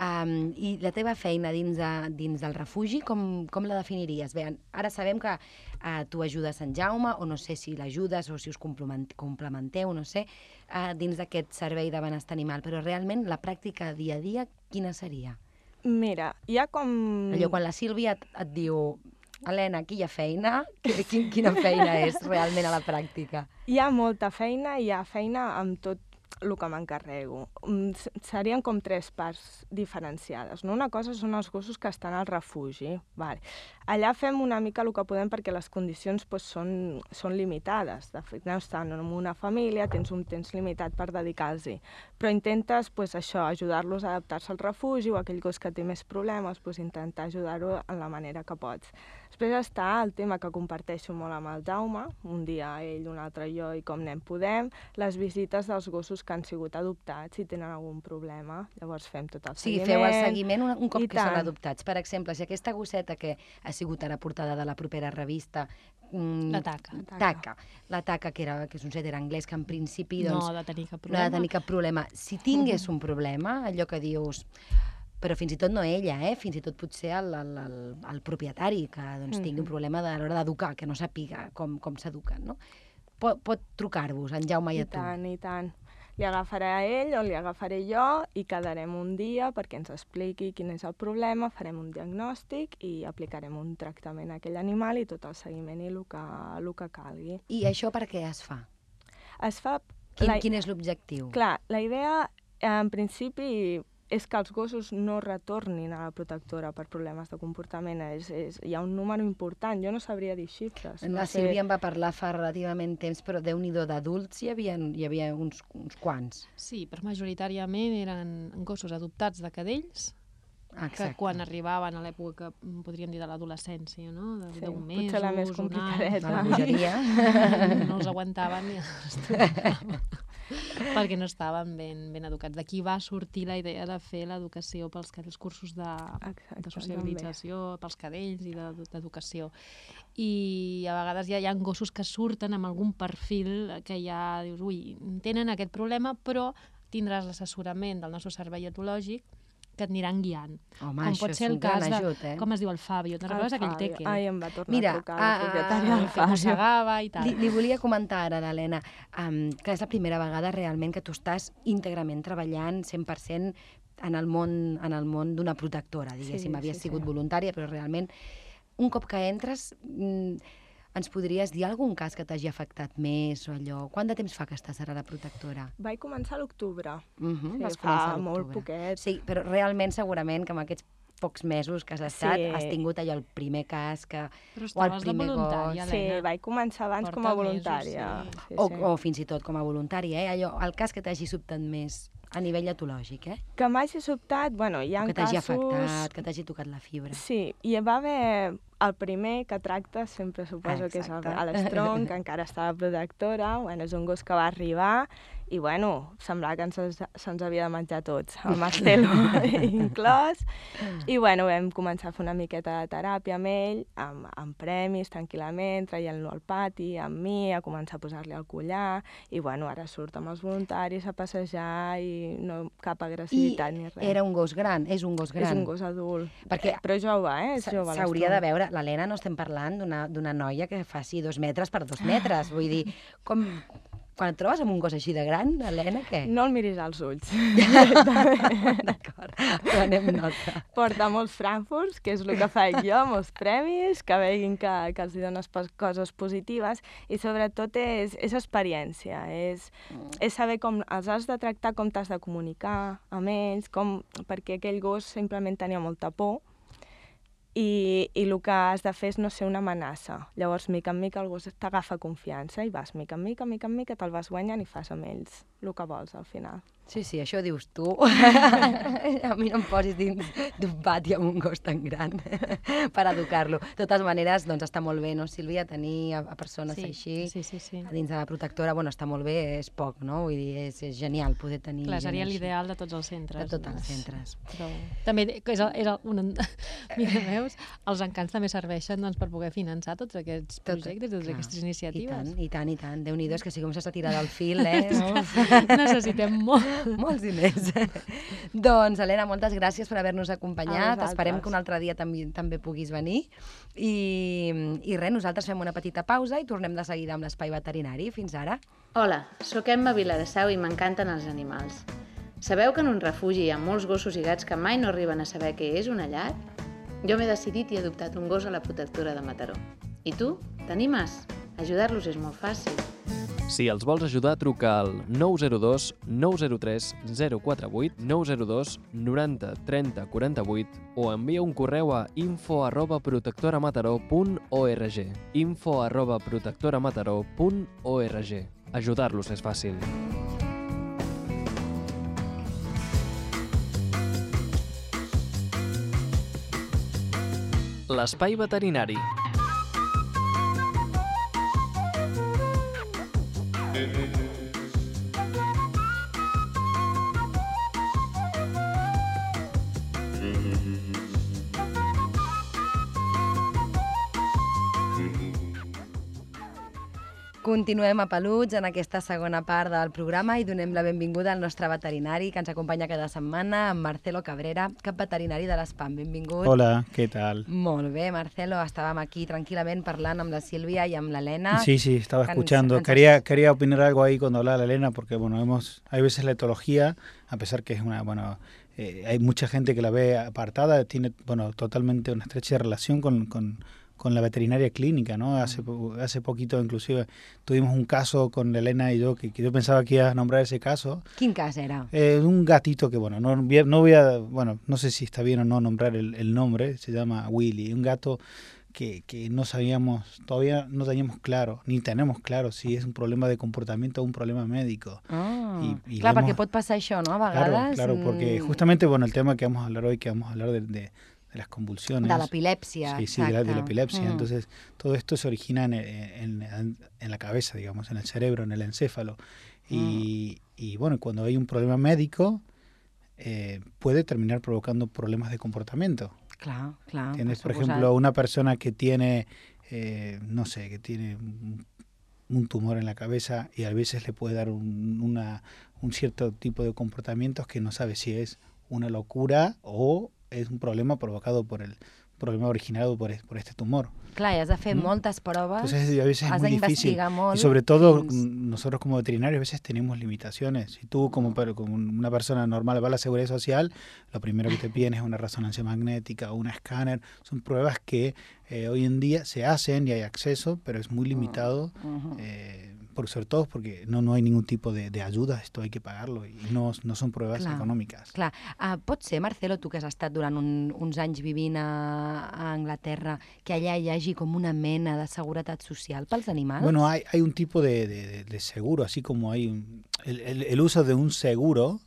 um, I la teva feina dins, de, dins del refugi, com, com la definiries? Bé, ara sabem que uh, tu ajudes Sant Jaume, o no sé si l'ajudes o si us complement- complementeu, no sé, uh, dins d'aquest servei de benestar animal, però realment la pràctica dia a dia, quina seria? Mira, hi ha com... Allò quan la Sílvia et, et diu Helena, aquí hi ha feina, Qui- quin, quina feina és realment a la pràctica? Hi ha molta feina, hi ha feina amb tot el que m'encarrego. Mm, Serien com tres parts diferenciades. No? Una cosa són els gossos que estan al refugi. Vale. Allà fem una mica el que podem perquè les condicions pues, són, són limitades. De fet, no estan en una família, tens un temps limitat per dedicar-los-hi. Però intentes pues, això, ajudar-los a adaptar-se al refugi o aquell gos que té més problemes, pues, intentar ajudar-ho en la manera que pots. Després està el tema que comparteixo molt amb el Jaume, un dia ell, un altre jo i com anem podem, les visites dels gossos que han sigut adoptats i tenen algun problema. Llavors fem tot el seguiment. feu el seguiment un, un cop I que són tant. adoptats. Per exemple, si aquesta gosseta que ha sigut ara portada de la propera revista... Mm, La taca. La taca. Taca. La taca, que, era, que és un setter anglès que en principi doncs, no ha de tenir cap no ha problema. de tenir cap problema. Si tingués un problema, allò que dius... Però fins i tot no ella, eh? fins i tot potser el, el, el, el propietari que doncs, tingui un problema de, a l'hora d'educar, que no sàpiga com, com s'eduquen, no? Pot, pot trucar-vos, en Jaume i I a tu. tant, i tant. Li agafaré a ell o li agafaré jo i quedarem un dia perquè ens expliqui quin és el problema, farem un diagnòstic i aplicarem un tractament a aquell animal i tot el seguiment i el que, el que calgui. I això per què es fa? Es fa... Quin, la- quin és l'objectiu? Clar, la idea, en principi, és que els gossos no retornin a la protectora per problemes de comportament. És, és, hi ha un número important, jo no sabria dir xifres. La no sé. Sílvia en va parlar fa relativament temps, però déu nhi d'adults hi havia, hi havia uns, uns quants. Sí, però majoritàriament eren gossos adoptats de cadells que quan arribaven a l'època que podríem dir de l'adolescència, no? De Sí, 10 potser mesos, la més un complicadeta. La bogeria. no els aguantaven i els. perquè no estaven ben, ben educats. D'aquí va sortir la idea de fer l'educació pels cadells, cursos de, Exacte, de socialització, pels cadells i de- d'educació. I a vegades ja hi ha gossos que surten amb algun perfil que ja dius, ui, tenen aquest problema, però tindràs l'assessorament del nostre servei etològic que et aniran guiant. Home, com pot ser el cas de, ajut, eh? com es diu, el Fabio. Te'n El recordes aquell Fabio. teque? Ai, em va tornar Mira, a trucar ah, la propietària del que Fabio. mossegava i tal. Li, li volia comentar ara, l'Helena, um, que és la primera vegada realment que tu estàs íntegrament treballant 100% en el món, en el món d'una protectora, diguéssim. Sí, Havies sí, sigut sí. voluntària, però realment, un cop que entres, mm, ens podries dir algun cas que t'hagi afectat més o allò? Quant de temps fa que estàs ara a la protectora? Vaig començar a l'octubre. Uh -huh, Sí, vas fa començar a molt poquet. Sí, però realment segurament que amb aquests pocs mesos que has estat Sí. has tingut allò el primer cas que... Però o el estaves de primer voluntària, gos. Sí, vaig començar abans com a Porta mesos, voluntària. sí. Sí, o, sí. o fins i tot com a voluntari, eh? Allò, el cas que t'hagi sobtat més a nivell etològic, eh? Que m'hagi sobtat, bueno, hi ha O que t'hagi casos... afectat, que t'hagi tocat la fibra. Sí, hi va haver el primer que tracta, sempre suposo Ah, que és el, exacte. a l'Strong, que encara estava protectora, bueno, és un gos que va arribar i, bueno, semblava que se'ns se havia de menjar tots, el Marcelo inclòs, i, bueno, vam començar a fer una miqueta de teràpia amb ell, amb, amb premis, tranquil·lament, traient-lo al pati, amb mi, a començar a posar-li el collar, i, bueno, ara surt amb els voluntaris a passejar i no cap I agressivitat ni res. era un gos gran, és un gos gran. És un gos adult, Perquè però jove, eh? És jove. S'hauria de veure, l'Helena no estem parlant d'una noia que faci dos metres per dos metres, vull dir, com, quan et trobes amb un gos així de gran, Helena, què? No el miris als ulls. D'acord, prenem nota. Porta molts frankfurts, que és el que faig jo, molts premis, que veguin que, que els dones coses positives, i sobretot és, és experiència, és, és saber com els has de tractar, com t'has de comunicar amb ells, com, perquè aquell gos simplement tenia molta por, i, i el que has de fer és no ser una amenaça. Llavors, mica en mica, el gos t'agafa confiança i vas mica en mica, mica en mica, te'l vas guanyant i fas amb ells el que vols al final. Sí, sí, això dius tu. a mi no em posis dins d'un pati amb un gos tan gran per educar-lo. De totes maneres, doncs està molt bé, no, Sílvia, tenir a, a persones Sí, així sí, sí, sí. a dins de la protectora, bueno, està molt bé, és poc, no? Vull dir, és, és genial poder tenir Clar, seria l'ideal de tots els centres. De tots els no? centres. Però també és, el, és el, un, mira, veus, els encants també serveixen doncs, per poder finançar tots aquests Tot- projectes, totes clar, aquestes I iniciatives. tant, i tant, i tant. Déu-n'hi-do, és que si comences a tirar del fil, eh? Necessitem molt. Molts diners. doncs, Helena, moltes gràcies per haver-nos acompanyat. Esperem que un altre dia també, també puguis venir. I, I res, nosaltres fem una petita pausa i tornem de seguida amb l'espai veterinari. Fins ara. Hola, sóc Emma Viladasau i m'encanten els animals. Sabeu que en un refugi hi ha molts gossos i gats que mai no arriben a saber què és una llar? Jo m'he decidit i he adoptat un gos a la protectora de Mataró. I tu? T'animes? Ajudar-los és molt fàcil. Si els vols ajudar, truca al 902 903 048 902 90 30 48 o envia un correu a info arroba protectoramataró.org info arroba protectoramataró.org Ajudar-los és fàcil. L'espai veterinari. Amen. Continuem a Peluts en aquesta segona part del programa i donem la benvinguda al nostre veterinari que ens acompanya cada setmana, en Marcelo Cabrera, cap veterinari de l'ESPAM. Benvingut. Hola, ¿qué tal? Molt bé, Marcelo. Estàvem aquí tranquil·lament parlant amb la Sílvia i amb l'Helena. Sí, sí, estaba escuchando. Kansas. Quería, quería opinar algo ahí cuando hablaba la Elena, porque bueno, hemos, hay veces la etología, a pesar que es una, bueno, eh, hay mucha gente que la ve apartada, tiene, bueno, totalmente una estrecha relación con, con, con la veterinaria clínica, ¿no? Hace, hace poquito inclusive tuvimos un caso con Elena y yo, que, que yo pensaba que iba a nombrar ese caso, Quin cas era? Eh, un gatito que, bueno, no, no voy a, bueno, no sé si está bien o no nombrar el, el nombre, se llama Willy, un gato que, que no sabíamos, todavía no teníamos claro, ni tenemos claro si es un problema de comportamiento o un problema médico. Ah, I- i clar, l'hemos- perquè pot passar això, no? A Claro, claro, porque justamente, bueno, el tema que vamos a hablar hoy, que vamos a hablar de, de- de las convulsiones. De l'epilèpsia, Sí, sí, de la, de la epilepsia. Mm. Entonces, todo esto se origina en, en- en- la cabeza, digamos, en el cerebro, en el encéfalo. Y, Mm. y, bueno, cuando hay un problema médico, eh, puede terminar provocando problemas de comportamiento. Clar, clar. ¿Entiendes? per Por ejemplo, una persona que tiene, eh, no sé, que tiene un, un tumor en la cabeza y a veces le puede dar un, una, un cierto tipo de comportamientos que no sabe si es una locura o es un problema provocado por el problema originado por, es- por este tumor. Clar, i has fer Mm. moltes proves, Entonces a veces es muy difícil. molt. Y sobre todo mm, nosotros como veterinarios a veces tenemos limitaciones. Si tú como, una persona normal va a la seguridad social, lo primero que te piden es una resonancia magnética o un escáner. Son pruebas que eh, hoy en día se hacen y hay acceso, pero es muy limitado. Mhm. eh, por, sobre todo porque no, no hay ningún tipo de, de ayuda, esto hay que pagarlo y no, no son pruebas Clar. económicas. Clar, uh, pot ser, Marcelo, tu que has estat durant un, uns anys vivint a, a Anglaterra, que allà hi hagi com una mena de seguretat social pels animals? Bueno, hay, hay un tipo de, de- de- de seguro, así como hay un- el, el- el uso de un seguro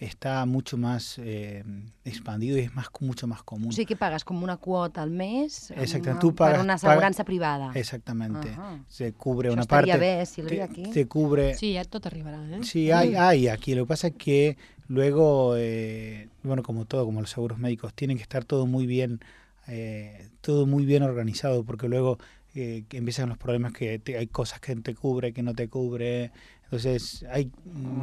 está mucho más eh, expandido y es más mucho más común. Sigui que pagues com una quota al mes Exacte, una, tu pagues- per una assegurança privada. Exactamente. Ajá. Se cubre Això una parte. bé, te, aquí. te cubre. Sí, ja tot arribarà, eh? Sí, hay, hay aquí. Lo que pasa es que luego, eh, bueno, como todo, como los seguros médicos, tienen que estar todo muy bien, eh, todo muy bien organizado, porque luego eh, que empiezan los problemas que te- hay cosas que te cubre, que no te cubre. Entonces, hay,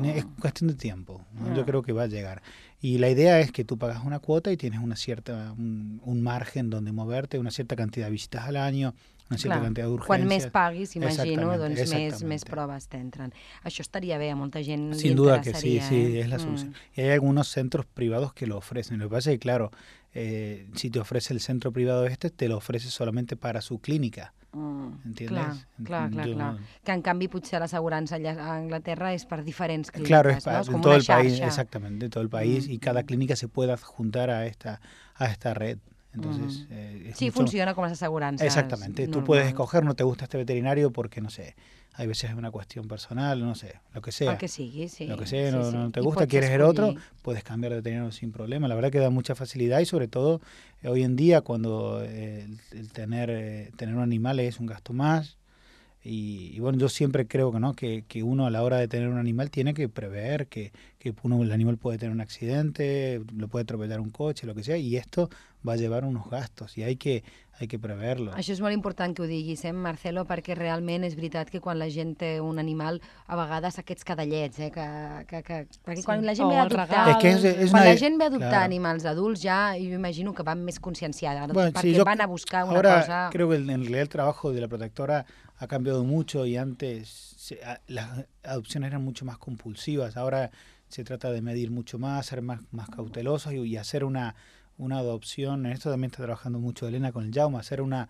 es cuestión de tiempo. ¿no? Yo creo que va a llegar. Y la idea es que tú pagas una cuota y tienes una cierta, un, un margen donde moverte, una cierta cantidad de visitas al año, una cierta Clar, cantidad de urgencias. Quan més paguis, imagino, doncs més, més proves t'entren. Això estaria bé, a molta gent Sin duda que sí, sí, eh? es la solución. Y hay algunos centros privados que lo ofrecen. Lo que pasa es que, claro, eh, si te ofrece el centro privado este, te lo ofrece solamente para su clínica. Mm, ¿Entiendes? Clar, clar, clar, Que en canvi potser l'assegurança allà a Anglaterra és per diferents clíniques, Claro, es no? pa- És en todo una el país, exactamente, de todo el país, Mm, y cada mm. clínica se puede adjuntar a esta, a esta red. Entonces, eh, es Sí, mucho- funciona com les assegurances Exactamente, tú normals. puedes escoger, no te gusta este veterinario porque, no sé, hay veces es una cuestión personal, no sé, lo que sea. El que sigui, sí. lo que sea, sí, no, sí. no te gusta, quieres el otro, puedes cambiar de veterinario sin problema. La verdad que da mucha facilidad y sobre todo eh, hoy en día cuando eh, el, el tener, eh, tener un animal es un gasto más. Y, y bueno, yo siempre creo que no que, que uno a la hora de tener un animal tiene que prever que, que uno, el animal puede tener un accidente, lo puede atropellar un coche, lo que sea, y esto va a llevar unos gastos y hay que, hay que preverlo. Això és molt important que ho diguis, eh, Marcelo, perquè realment és veritat que quan la gent té un animal, a vegades aquests cadallets, eh, que, que, que, perquè Sí. quan la gent O ve a el adoptar... regal. Es que es, es Quan una- la gent ve a adoptar claro. animals adults ja, jo imagino que van més conscienciada, Bueno, perquè sí, yo van a buscar una ahora cosa... creo que el- en realidad el trabajo de la protectora ha cambiado mucho y antes se- a- las adopciones eran mucho más compulsivas. Ahora se trata de medir mucho más, ser más, más cautelosos y, y hacer una, una adopción. En esto también está trabajando mucho Elena con el Jauma, hacer una,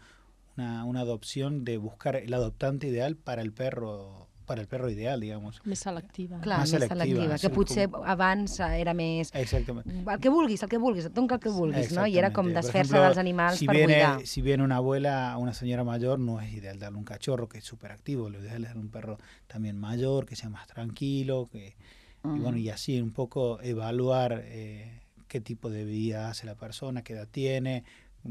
una, una adopción de buscar el adoptante ideal para el perro, para el perro ideal, digamos. Més selectiva. Clar, más més selectiva, selectiva, que sí, potser abans eh, era més... Exactamente. El que vulguis, el que vulguis, et dono el que vulguis, no? I era com desfer-se dels animals si per viene, buidar. Si viene una abuela, una señora mayor, no es ideal darle un cachorro que es súper activo, lo ideal es darle un perro también mayor, que sea más tranquilo, que, y bueno, y así un poco evaluar eh, qué tipo de vida hace la persona, qué edad tiene,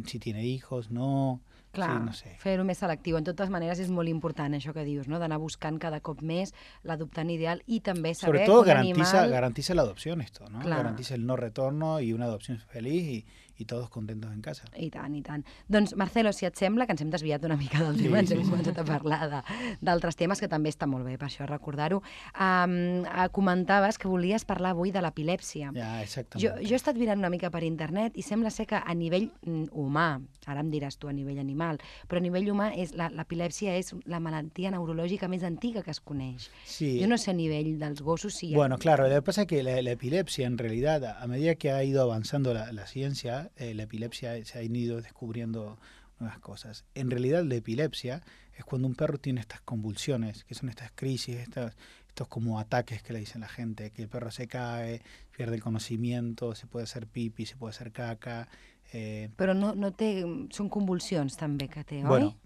si tiene hijos, no, Clar, sí, no sé. fer-ho més selectiu. En totes maneres és molt important això que dius, no? d'anar buscant cada cop més l'adoptant ideal i també saber Sobre todo que un garantiza, animal... garantiza la adopción esto, ¿no? Claro. Garantiza el no retorno y una adopción feliz y, y todos contentos en casa. I tant, i tant. Doncs, Marcelo, si et sembla que ens hem desviat una mica del Sí, tema, ens sí, hem sí. començat a parlar d'altres temes, que també està molt bé, per això recordar-ho. Um, comentaves que volies parlar avui de l'epilèpsia. Ya, Jo, exactamente. jo he estat mirant una mica per internet i sembla ser que a nivell mm, humà, ara em diràs tu a nivell animal, però a nivell humà l'epilèpsia és la malaltia neurològica més antiga que es coneix. Sí. Jo no sé a nivell dels gossos si hi ha... Bueno, claro, lo que pasa es que la, la epilepsia en realidad, a a medida que ha ido avanzando la, la ciencia, eh, la epilepsia se ha ido descubriendo nuevas cosas. En realidad la epilepsia es cuando un perro tiene estas convulsiones, que son estas crisis, estas, estos como ataques que le dicen la gente, que el perro se cae, pierde el conocimiento, se puede hacer pipi, se puede hacer caca. Eh, Però no, no té... Són convulsions també que bueno,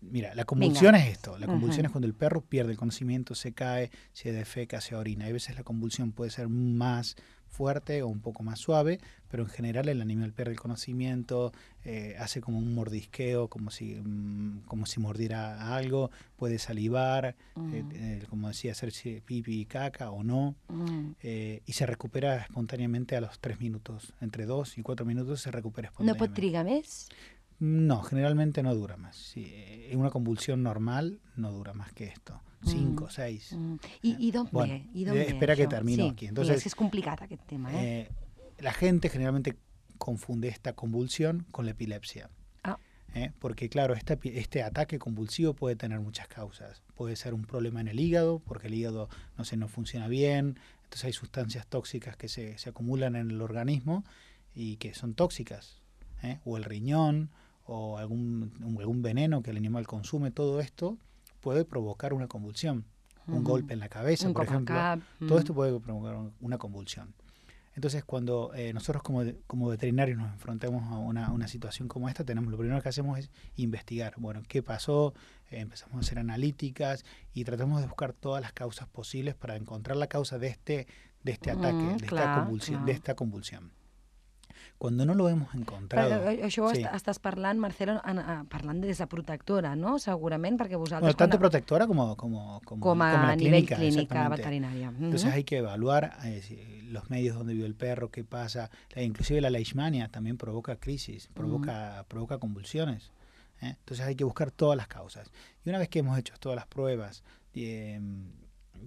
mira, la convulsión Venga. es esto. La convulsión es cuando el perro pierde el conocimiento, se cae, se defeca, se orina. Hay veces la convulsión puede ser más fuerte o un poco más suave, pero en general el animal pierde el conocimiento, eh, hace como un mordisqueo, como si, mm, como si mordiera algo, puede salivar, eh, eh, como decía, hacer pipi y caca o no, Mm. y se recupera espontáneamente a los tres minutos. Entre dos y cuatro minutos se recupera No espontáneamente. trigar més? No, generalmente no dura más. Sí, eh, una convulsión normal no dura más que esto. Cinco, seis. Mm. Bueno, ve? I d'on eh, espera que termino sí, aquí. Entonces, és complicat aquest tema, eh? Eh, la gente generalmente confunde esta convulsión con la epilepsia. Ah. ¿eh? Porque claro, esta epi- este ataque convulsivo puede tener muchas causas. Puede ser un problema en el hígado, porque el hígado no sé, no funciona bien, entonces hay sustancias tóxicas que se, se acumulan en el organismo y que son tóxicas. O el riñón, o algún, algún veneno que el animal consume, todo esto puede provocar una convulsión. Un golpe en la cabeza, Un por ejemplo. Todo esto puede provocar un- una convulsión. Entonces, cuando eh, nosotros como, como veterinarios nos enfrentamos a una, una situación como esta, tenemos lo primero que hacemos es investigar, bueno, qué pasó, Eh, empezamos a hacer analíticas y tratamos de buscar todas las causas posibles para encontrar la causa de este, de este ataque, de, esta convulsión, de esta convulsión. Cuando no lo hemos encontrado... Però eh, això sí. est estàs parlant, Marcelo, en, en, parlant des de protectora, no? Segurament, perquè vosaltres... Bueno, tanto quan- protectora como, como, como, com a, como la clínica. Mhm. Entonces hay que evaluar eh, los medios donde vive el perro, qué pasa. La- inclusive la leishmania también provoca crisis, provoca, provoca convulsiones. ¿eh? Entonces hay que buscar todas las causas. Y una vez que hemos hecho todas las pruebas, eh,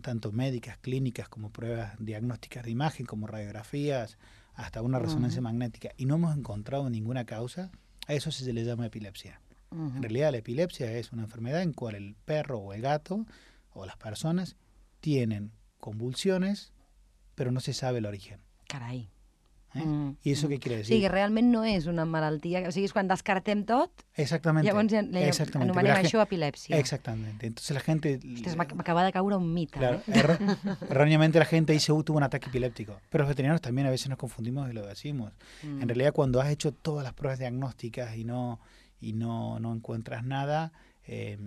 tanto médicas, clínicas, como pruebas diagnósticas de imagen, como radiografías, hasta una resonancia magnética, y no hemos encontrado ninguna causa, a eso se le llama epilepsia. En realidad la epilepsia es una enfermedad en cual el perro o el gato o las personas tienen convulsiones, pero no se sabe el origen. Carai. ¿Eh? Mm, ¿Y eso mm. qué quiere O decir? sigui, realment no és una malaltia... O sigui, és quan descartem tot, Exactamente. llavors ja exactamente. anomenem la això epilèpsia. Exactamente. Entonces la gente... Ostres, m'ac- m'acaba de caure un mite. Claro, Eh? erróneamente la gente dice, uh, tuvo un ataque epiléptico. Pero los veterinarios también a veces nos confundimos y lo decimos. Mm. En realidad cuando has hecho todas las pruebas diagnósticas y no, y no, no encuentras nada, eh,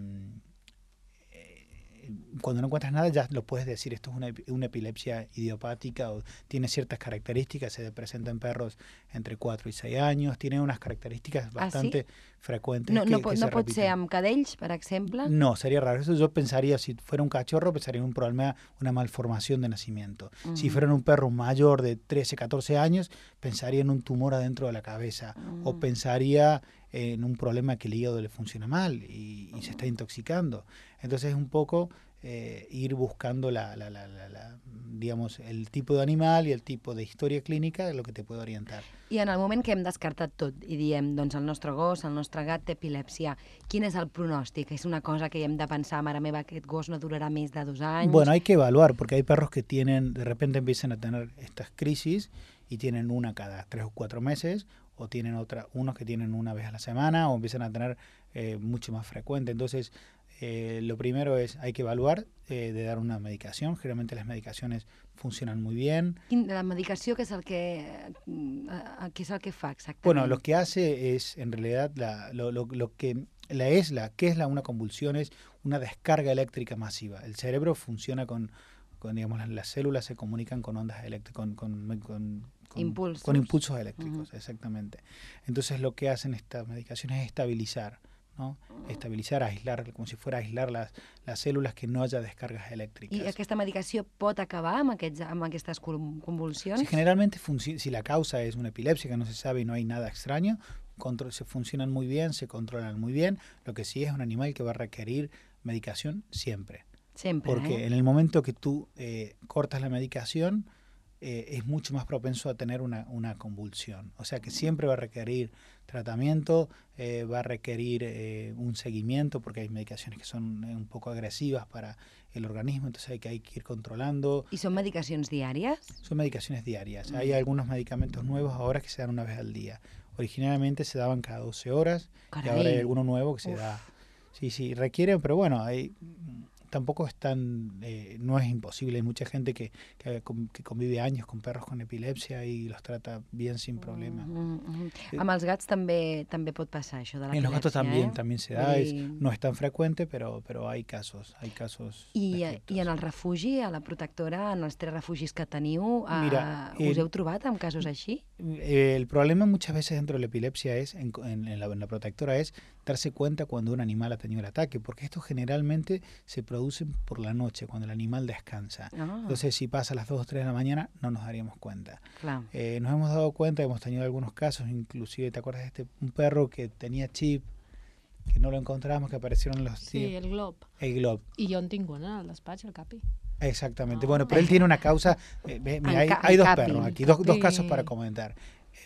cuando no encuentras nada ya lo puedes decir, esto es una, una epilepsia idiopática o tiene ciertas características, se presenta en perros entre 4 y 6 años, tiene unas características Ah, sí? bastante frecuentes. No, que, no, que se no pot ser amb cadells, per exemple? No, sería raro. Eso yo pensaría, si fuera un cachorro, pensaría en un problema, una malformación de nacimiento. Si Ujú. fuera un perro mayor de 13, 14 años, pensaría en un tumor adentro de la cabeza. Mm. O pensaría en un problema que el hígado le funciona mal y, y se está intoxicando. Entonces es un poco eh, ir buscando la, la- la- la- digamos, el tipo de animal y el tipo de historia clínica de lo que te puede orientar. I en el moment que hem descartat tot i diem, doncs el nostre gos, el nostre gat té epilèpsia, quin és el pronòstic? És una cosa que hem de pensar, mare meva, aquest gos no durarà més de dos anys? Bueno, hay que evaluar, porque hay perros que tienen, de repente empiezan a tener estas crisis y tienen una cada tres o cuatro meses, o tienen otra, unos que tienen una vez a la semana, o empiezan a tener eh, mucho más frecuente. Entonces, eh, lo primero es, hay que evaluar eh, de dar una medicación. Generalmente las medicaciones funcionan muy bien. La medicació, què és el que, eh, què és el que fa exactament? Bueno, lo que hace es, en realidad, la, lo, lo- lo que la es la, ¿qué es la una convulsión? Es una descarga eléctrica masiva. El cerebro funciona con, con digamos, las, las células se comunican con ondas eléctricas, con, con, con- con- Impulsos. con impulsos eléctricos, exactamente. Entonces lo que hacen estas medicaciones es estabilizar, ¿no? Estabilizar, aislar, como si fuera aislar las, las células que no haya descargas eléctricas. I aquesta medicació pot acabar amb, aquests, amb aquestes con- convulsions? Sí, generalmente si la causa es una epilepsia que no se sabe y no hay nada extraño, se funcionan muy bien, se controlan muy bien. Lo que sí es un animal que va a requerir medicación siempre. Sempre, Porque eh? en el momento que tú eh, cortas la medicación, eh, es mucho más propenso a tener una, una convulsión. O sea que siempre va a requerir tratamiento, eh, va a requerir eh, un seguimiento, porque hay medicaciones que son un poco agresivas para el organismo, entonces hay que, hay que ir controlando. I són medicacions diàries? Son medicaciones diarias. Hay algunos medicamentos nuevos ahora que se dan una vez al día. Originalmente se daban cada 12 horas y ahora hay alguno nuevo que se Uf. da. Sí, sí, requieren, pero bueno, hay, tampoco es tan, eh, no es imposible. Hay mucha gente que, que, que, convive años con perros con epilepsia y los trata bien sin problema. Mm, mm, mm. Eh, Amb els gats també, també pot passar això de En los gatos también, eh? también se da. Es, no es tan frecuente, pero, pero hay casos. Hay casos I, I en el refugi, a la protectora, en els tres refugis que teniu, Mira, eh, us heu trobat amb casos així? El problema muchas veces dentro de la epilepsia es, en, en, en, la, en la protectora es darse cuenta cuando un animal ha tenido el ataque, porque esto generalmente se produce por la noche, cuando el animal descansa. Ah. Entonces, si pasa a las 2 o 3 de la mañana, no nos daríamos cuenta. Claro. Eh, nos hemos dado cuenta, hemos tenido algunos casos, inclusive, ¿te acuerdas de este un perro que tenía chip? que no lo encontramos, que aparecieron los... Sí, el Glob. El Glob. Y yo tengo una, el despacho, el Capi. Exactamente. Oh. Bueno, pero él tiene una causa... Eh, mira, hay, hay, dos perros aquí, dos, dos casos para comentar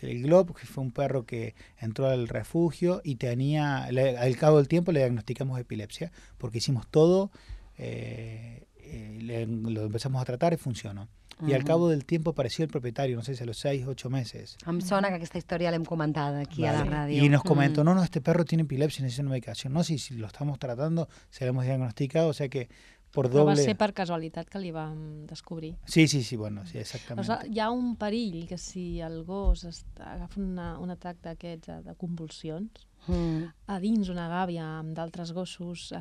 el Glob, que fue un perro que entró al refugio y tenía, al cabo del tiempo le diagnosticamos epilepsia, porque hicimos todo, eh, eh, le, lo empezamos a tratar y funcionó. Y al cabo del tiempo apareció el propietario, no sé si a los seis, ocho meses. Em sona que esta historia l'hem comentada aquí vale. a la radio. Y nos comentó, mm. no, no, este perro tiene epilepsia, necesita una medicación. No, si, si lo estamos tratando, se lo hemos diagnosticado, o sea que por doble... Però va ser per casualitat que li vam descobrir. Sí, sí, sí, bueno, sí, exactament. O sigui, hi ha un perill que si el gos agafa una, un atac d'aquests de convulsions, mm. a dins una gàbia amb d'altres gossos. Eh,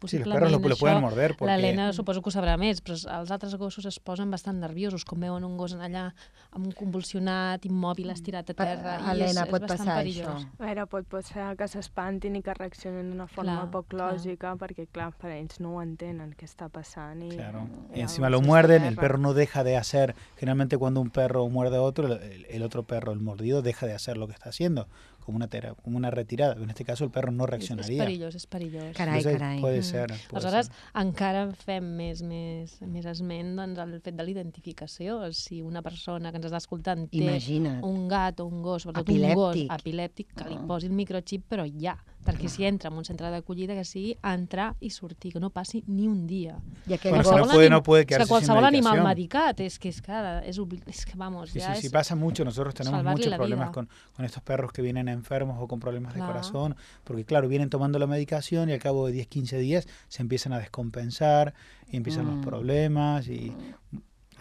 possiblement sí, els perros lo, lo pueden morder. Porque... L'Helena suposo que ho sabrà més, però els altres gossos es posen bastant nerviosos, com veuen un gos allà amb un convulsionat, immòbil, estirat a terra. Per, Helena, és, pot és passar perillós. això? A veure, pot passar que s'espantin i que reaccionen d'una forma clar, poc lògica, clar. perquè, clar, per ells no ho entenen què està passant. I, claro. y encima lo muerden, el perro no deja de hacer, generalmente cuando un perro muerde a otro, el, el otro perro, el mordido, deja de hacer lo que está haciendo. Como una, tera, como una retirada. En este caso el perro no reaccionaria. És, perillós, és perillós. Carai, Entonces, carai. Puede mm. ser. Puede Aleshores, ser. encara fem més, més, més esment doncs, el fet de l'identificació. Si una persona que ens està escoltant té Imagina't. un gat o un gos, sobretot epilèptic. un gos epilèptic, que li ah. posi el microchip, però ja perquè si entra en un centre d'acollida que sigui entrar i sortir, que no passi ni un dia. I aquell bueno, no puede, no puede quedarse que qualsevol animal medicat, és que, és que, és, és que vamos, sí, ya sí, es sí, pasa mucho, nosotros tenemos muchos problemas con, con estos perros que vienen enfermos o con problemas claro. de corazón, porque claro, vienen tomando la medicación y al cabo de 10, 15 días se empiezan a descompensar y empiezan mm. los problemas y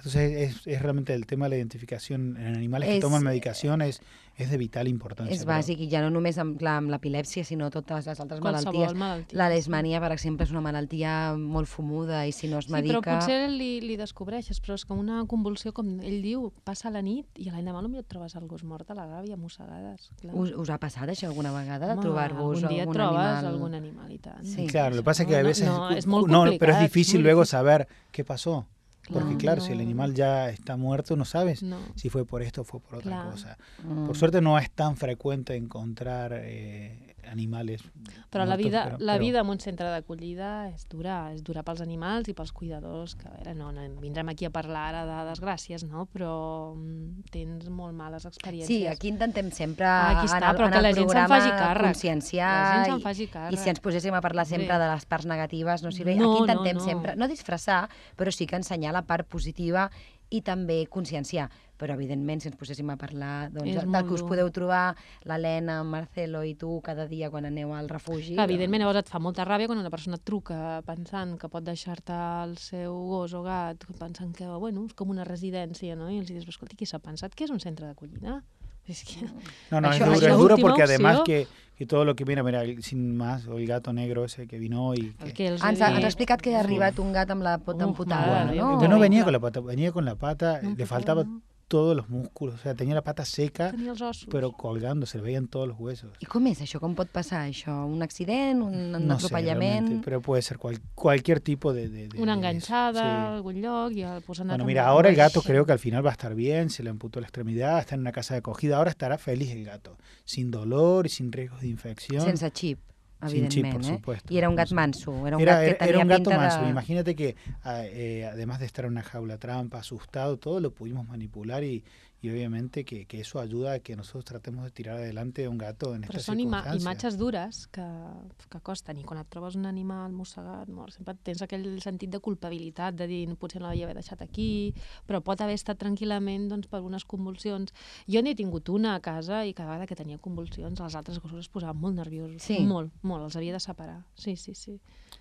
entonces es, es, realmente el tema de la identificación en animales es, que toman medicación es, és de vital importància. És bàsic, i ja no només amb, clar, amb l'epilèpsia, sinó totes les altres Qualsevol malalties. malaltia. La lesmania, per exemple, és una malaltia molt fumuda i si no es sí, medica... Sí, però potser li, li descobreixes, però és que una convulsió, com ell diu, passa a la nit i a l'endemà potser et trobes el gos mort a la gàbia, mossegades. Clar. Us, us ha passat això alguna vegada, de trobar-vos algun dia algun trobes animal? algun animal i tant. Sí, claro, lo que pasa es que a veces... No, no, es molt no, complicat. pero es difícil luego saber qué pasó. Porque claro, no. si el animal ya está muerto, no sabes no. si fue por esto o fue por otra claro. cosa. Mm. Por suerte no es tan frecuente encontrar eh, animales. Però la vida, però, la vida en un centre d'acollida és dura, és dura pels animals i pels cuidadors, que a veure, no, no vindrem aquí a parlar ara de desgràcies, no? però mm, tens molt males experiències. Sí, aquí intentem sempre ah, aquí està, en el, però en el que la gent se'n faci càrrec. conscienciar la gent faci càrrec. i, i si ens poséssim a parlar sempre Bé. de les parts negatives, no, sigui, no aquí intentem no, no. sempre, no disfressar, però sí que ensenyar la part positiva i també conscienciar. Però, evidentment, si ens poséssim a parlar doncs, És del que us podeu trobar, l'Helena, Marcelo i tu, cada dia quan aneu al refugi... Clar, evidentment, llavors et fa molta ràbia quan una persona et truca pensant que pot deixar-te el seu gos o gat, pensant que, bueno, és com una residència, no? I els dius, escolta, qui s'ha pensat que és un centre d'acollida? Es que... No, no, Això- es duro, es duro última porque además que, que todo lo que viene, mira, sin más, el gato negro ese que vino y... Que, que ens, ha, ens ha explicat que ha arribat un gat amb la pota amputada, mare, no? que no venía Venga. con la pata, venía con la pata, No, le faltaba favor. Todos los músculos, o sea, tenía la pata seca, Tenia els ossos. pero colgando, se le veían todos los huesos. I com és això? Com pot passar això? Un accident? Un, un No atropellament? puede ser cual- cualquier tipo de... de- de- Una de- enganxada sí. a algun lloc i el posen Bueno, mira, ahora el gato creo que al final va a estar bien, se le amputó la extremidad, está en una casa de acogida, ahora estará feliz el gato, sin dolor y sin riesgos de infección. Sense xip, Evidentment, por eh? supuesto. I era un gat manso, era un Era, gat que era- tenia era un gato pinta manso. de... Imagínate que ah, eh, además de estar en una jaula trampa, asustado, todo lo pudimos manipular y, y obviamente que, que, eso ayuda a que nosotros tratemos de tirar adelante un gato en Però estas són ima imatges dures que, que costen i quan et trobes un animal mossegat, mort, sempre tens aquell sentit de culpabilitat de dir potser no l'havia haver deixat aquí, però pot haver estat tranquil·lament doncs, per unes convulsions. Jo n'he tingut una a casa i cada vegada que tenia convulsions els altres gossos es posaven molt nerviosos. Sí. Molt, molt, els havia de separar. Sí, sí, sí.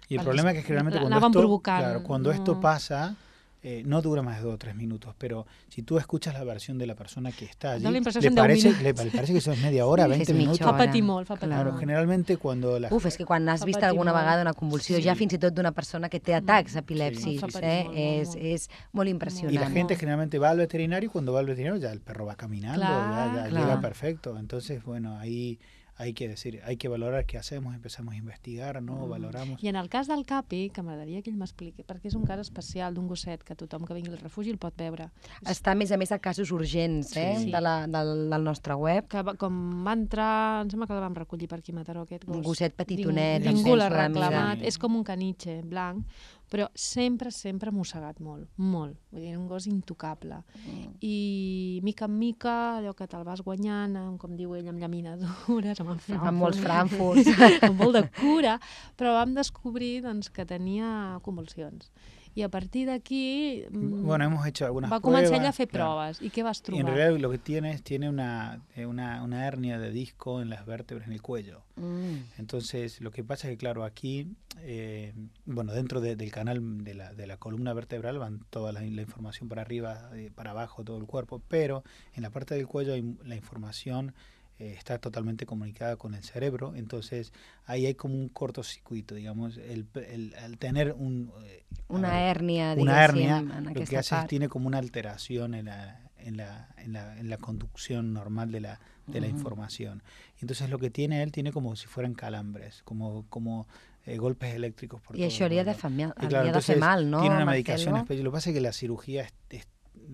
Y el problema es que generalmente cuando esto, claro, cuando esto no. pasa, eh, no dura más de dos o tres minutos, pero si tú escuchas la versión de la persona que está allí, le parece, le, le parece que eso es media hora, Sí, 20 és mitja minutos. Fa patir molt, fa patir Claro, generalmente cuando la Uf, és que quan has vist alguna vegada una convulsió, Sí. ja fins i tot d'una persona que té atacs epilèptics, Fa patir eh? molt, és, molt. és molt Y impressionant. la gente generalmente va al veterinario y cuando va al veterinario ya el perro va caminando, ya- Claro. ya, Claro. llega perfecto. Entonces, bueno, ahí hay que decir, hay que valorar qué hacemos, empezamos a investigar, ¿no? Valoramos. I en el cas del Capi, que m'agradaria que ell m'expliqui, perquè és un cas especial d'un gosset que tothom que vingui al refugi el pot veure. Està, a més a més, a casos urgents eh? Sí. de la, del, del nostre web. Que va, com va entrar, em sembla que el vam recollir per aquí a Mataró, aquest gos. Un gosset petitonet, Ningú l'ha reclamat. Sí. És com un caniche blanc, però sempre, sempre ha mossegat molt, molt. Vull dir, un gos intocable. Mm. I mica en mica, allò que te'l vas guanyant, amb, com diu ell, amb llaminadures, amb frankfurt. Amb molts frankfurts. amb molt de cura, però vam descobrir doncs, que tenia convulsions. I a partir d'aquí mm, Bueno, hemos hecho algunas va pruebas. començar ella a fer claro. proves. I què vas Y trobar? en realidad lo que tiene es tiene una, eh, una, una hernia de disco en las vértebras en el cuello. Mm. Entonces, lo que pasa es que, claro, aquí, eh, bueno, dentro de- del canal de la, de la columna vertebral van toda la, la información para arriba, eh, para abajo, todo el cuerpo, pero en la parte del cuello hay, la información eh, está totalmente comunicada con el cerebro, entonces ahí hay como un cortocircuito, digamos, el, el- al tener un... eh, Una ver, hèrnia, una hernia, lo que aquesta hace es tiene como una alteración en la, en la, en la, en la conducción normal de la, de la Ujú. información. Y entonces lo que tiene él tiene como si fueran calambres, como, como eh, golpes eléctricos por I todo això el li ha de, mal- Y claro, de mal, no, tiene una medicación especial. Lo que pasa es que la cirugía es, es-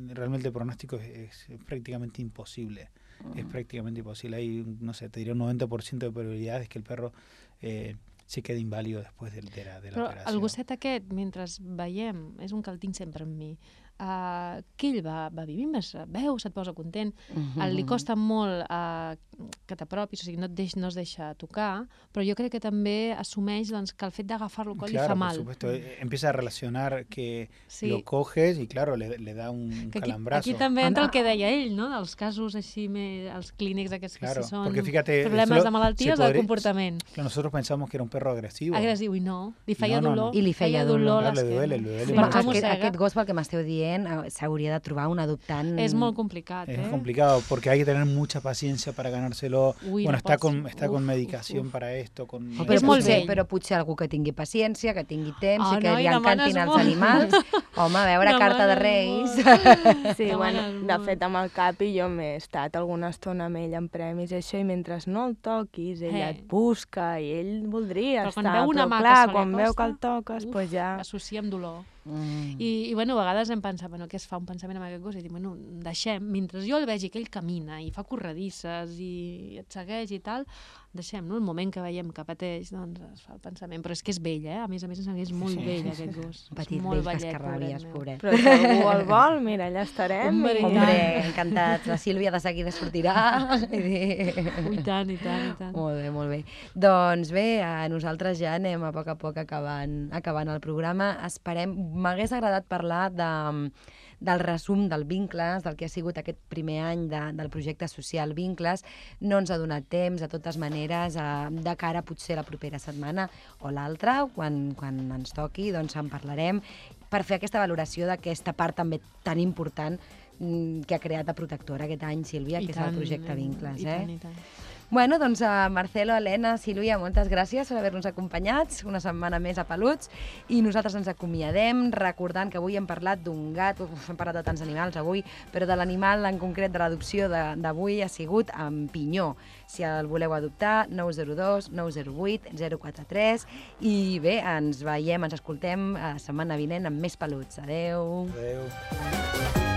realmente el pronóstico es, es prácticamente imposible. Es Mm. prácticamente imposible. Hay, no sé, te diría un 90% de probabilidades que el perro eh, se quede inválido después de, de la, de la Però el gosset aquest, mentre veiem, és un que el tinc sempre amb mi, uh, que ell va, va vivir més, veu, se't posa content, Mhm. uh, li costa molt uh, que t'apropis, o sigui, no, et deix, no es deixa tocar, però jo crec que també assumeix doncs, que el fet d'agafar-lo al coll li Claro, fa por mal. supuesto. eh, Empieza a relacionar que Sí. lo coges y claro, le, le da un Que aquí, calambrazo. aquí també entra el que deia ell, no? dels casos així, més, els clínics aquests que Claro, sí són porque fíjate, problemes de malalties se o de comportament. Claro, Nosotros pensamos que era un perro agresivo. Agressiu, i no, li feia No, no, no. dolor. I li feia dolor. Claro, le l'esquena. duele, le duele això aquest, aquest gos, pel que m'esteu dient, eh, s'hauria de trobar un adoptant... És molt complicat, Es eh? complicado porque hay que tener mucha paciencia para ganárselo. Ui, bueno, no está pots- con está uf, con uf, medicación uf. para esto, con Oh, És però, molt potser, vell. però potser algú que tingui paciència, que tingui temps Oh, i que noi, li encantin els molt. animals. Home, a veure, carta de Reis. molt. Sí, bueno, de fet, amb el Capi jo m'he estat alguna estona amb ell en premis i això, i mentre no el toquis, ell Eh. et busca i ell voldria Però quan estar, veu una però clar, quan veu que el toques, uf, pues ja... Associa amb dolor. Mm. I, I, bueno, a vegades hem pensat, bueno, què es fa un pensament amb aquest gos? I dic, bueno, deixem, mentre jo el vegi que ell camina i fa corredisses i et segueix i tal, deixem, no? El moment que veiem que pateix, doncs es fa el pensament. Però és que és vell, eh? A més a més, és molt Sí. vell, aquest gos. Petit és molt vell vellet, pobret pobret. Però si algú el vol, mira, allà estarem. Hombre, Hombre, encantats. La Sílvia de seguida sortirà. I. Ui, tant, i tant, i tant. Molt bé, molt bé. Doncs bé, eh, nosaltres ja anem a poc a poc acabant, acabant el programa. Esperem... M'hagués agradat parlar de, del resum del Vincles, del que ha sigut aquest primer any de, del projecte social Vincles. No ens ha donat temps, de totes maneres, eh, de cara potser la propera setmana o l'altra, quan, quan ens toqui, doncs en parlarem per fer aquesta valoració d'aquesta part també tan important mm, que ha creat a Protectora aquest any, Sílvia, I que és el tant, projecte Vincles. I eh? tant, i tant. Bueno, doncs a Marcelo, Helena, Sílvia, moltes gràcies per haver-nos acompanyats una setmana més a Peluts i nosaltres ens acomiadem recordant que avui hem parlat d'un gat, uf, hem parlat de tants animals avui, però de l'animal en concret de l'adopció d'avui ha sigut en Pinyó. Si el voleu adoptar, 902 908 043 i bé, ens veiem, ens escoltem la setmana vinent amb més Peluts. Adeu! Adeu.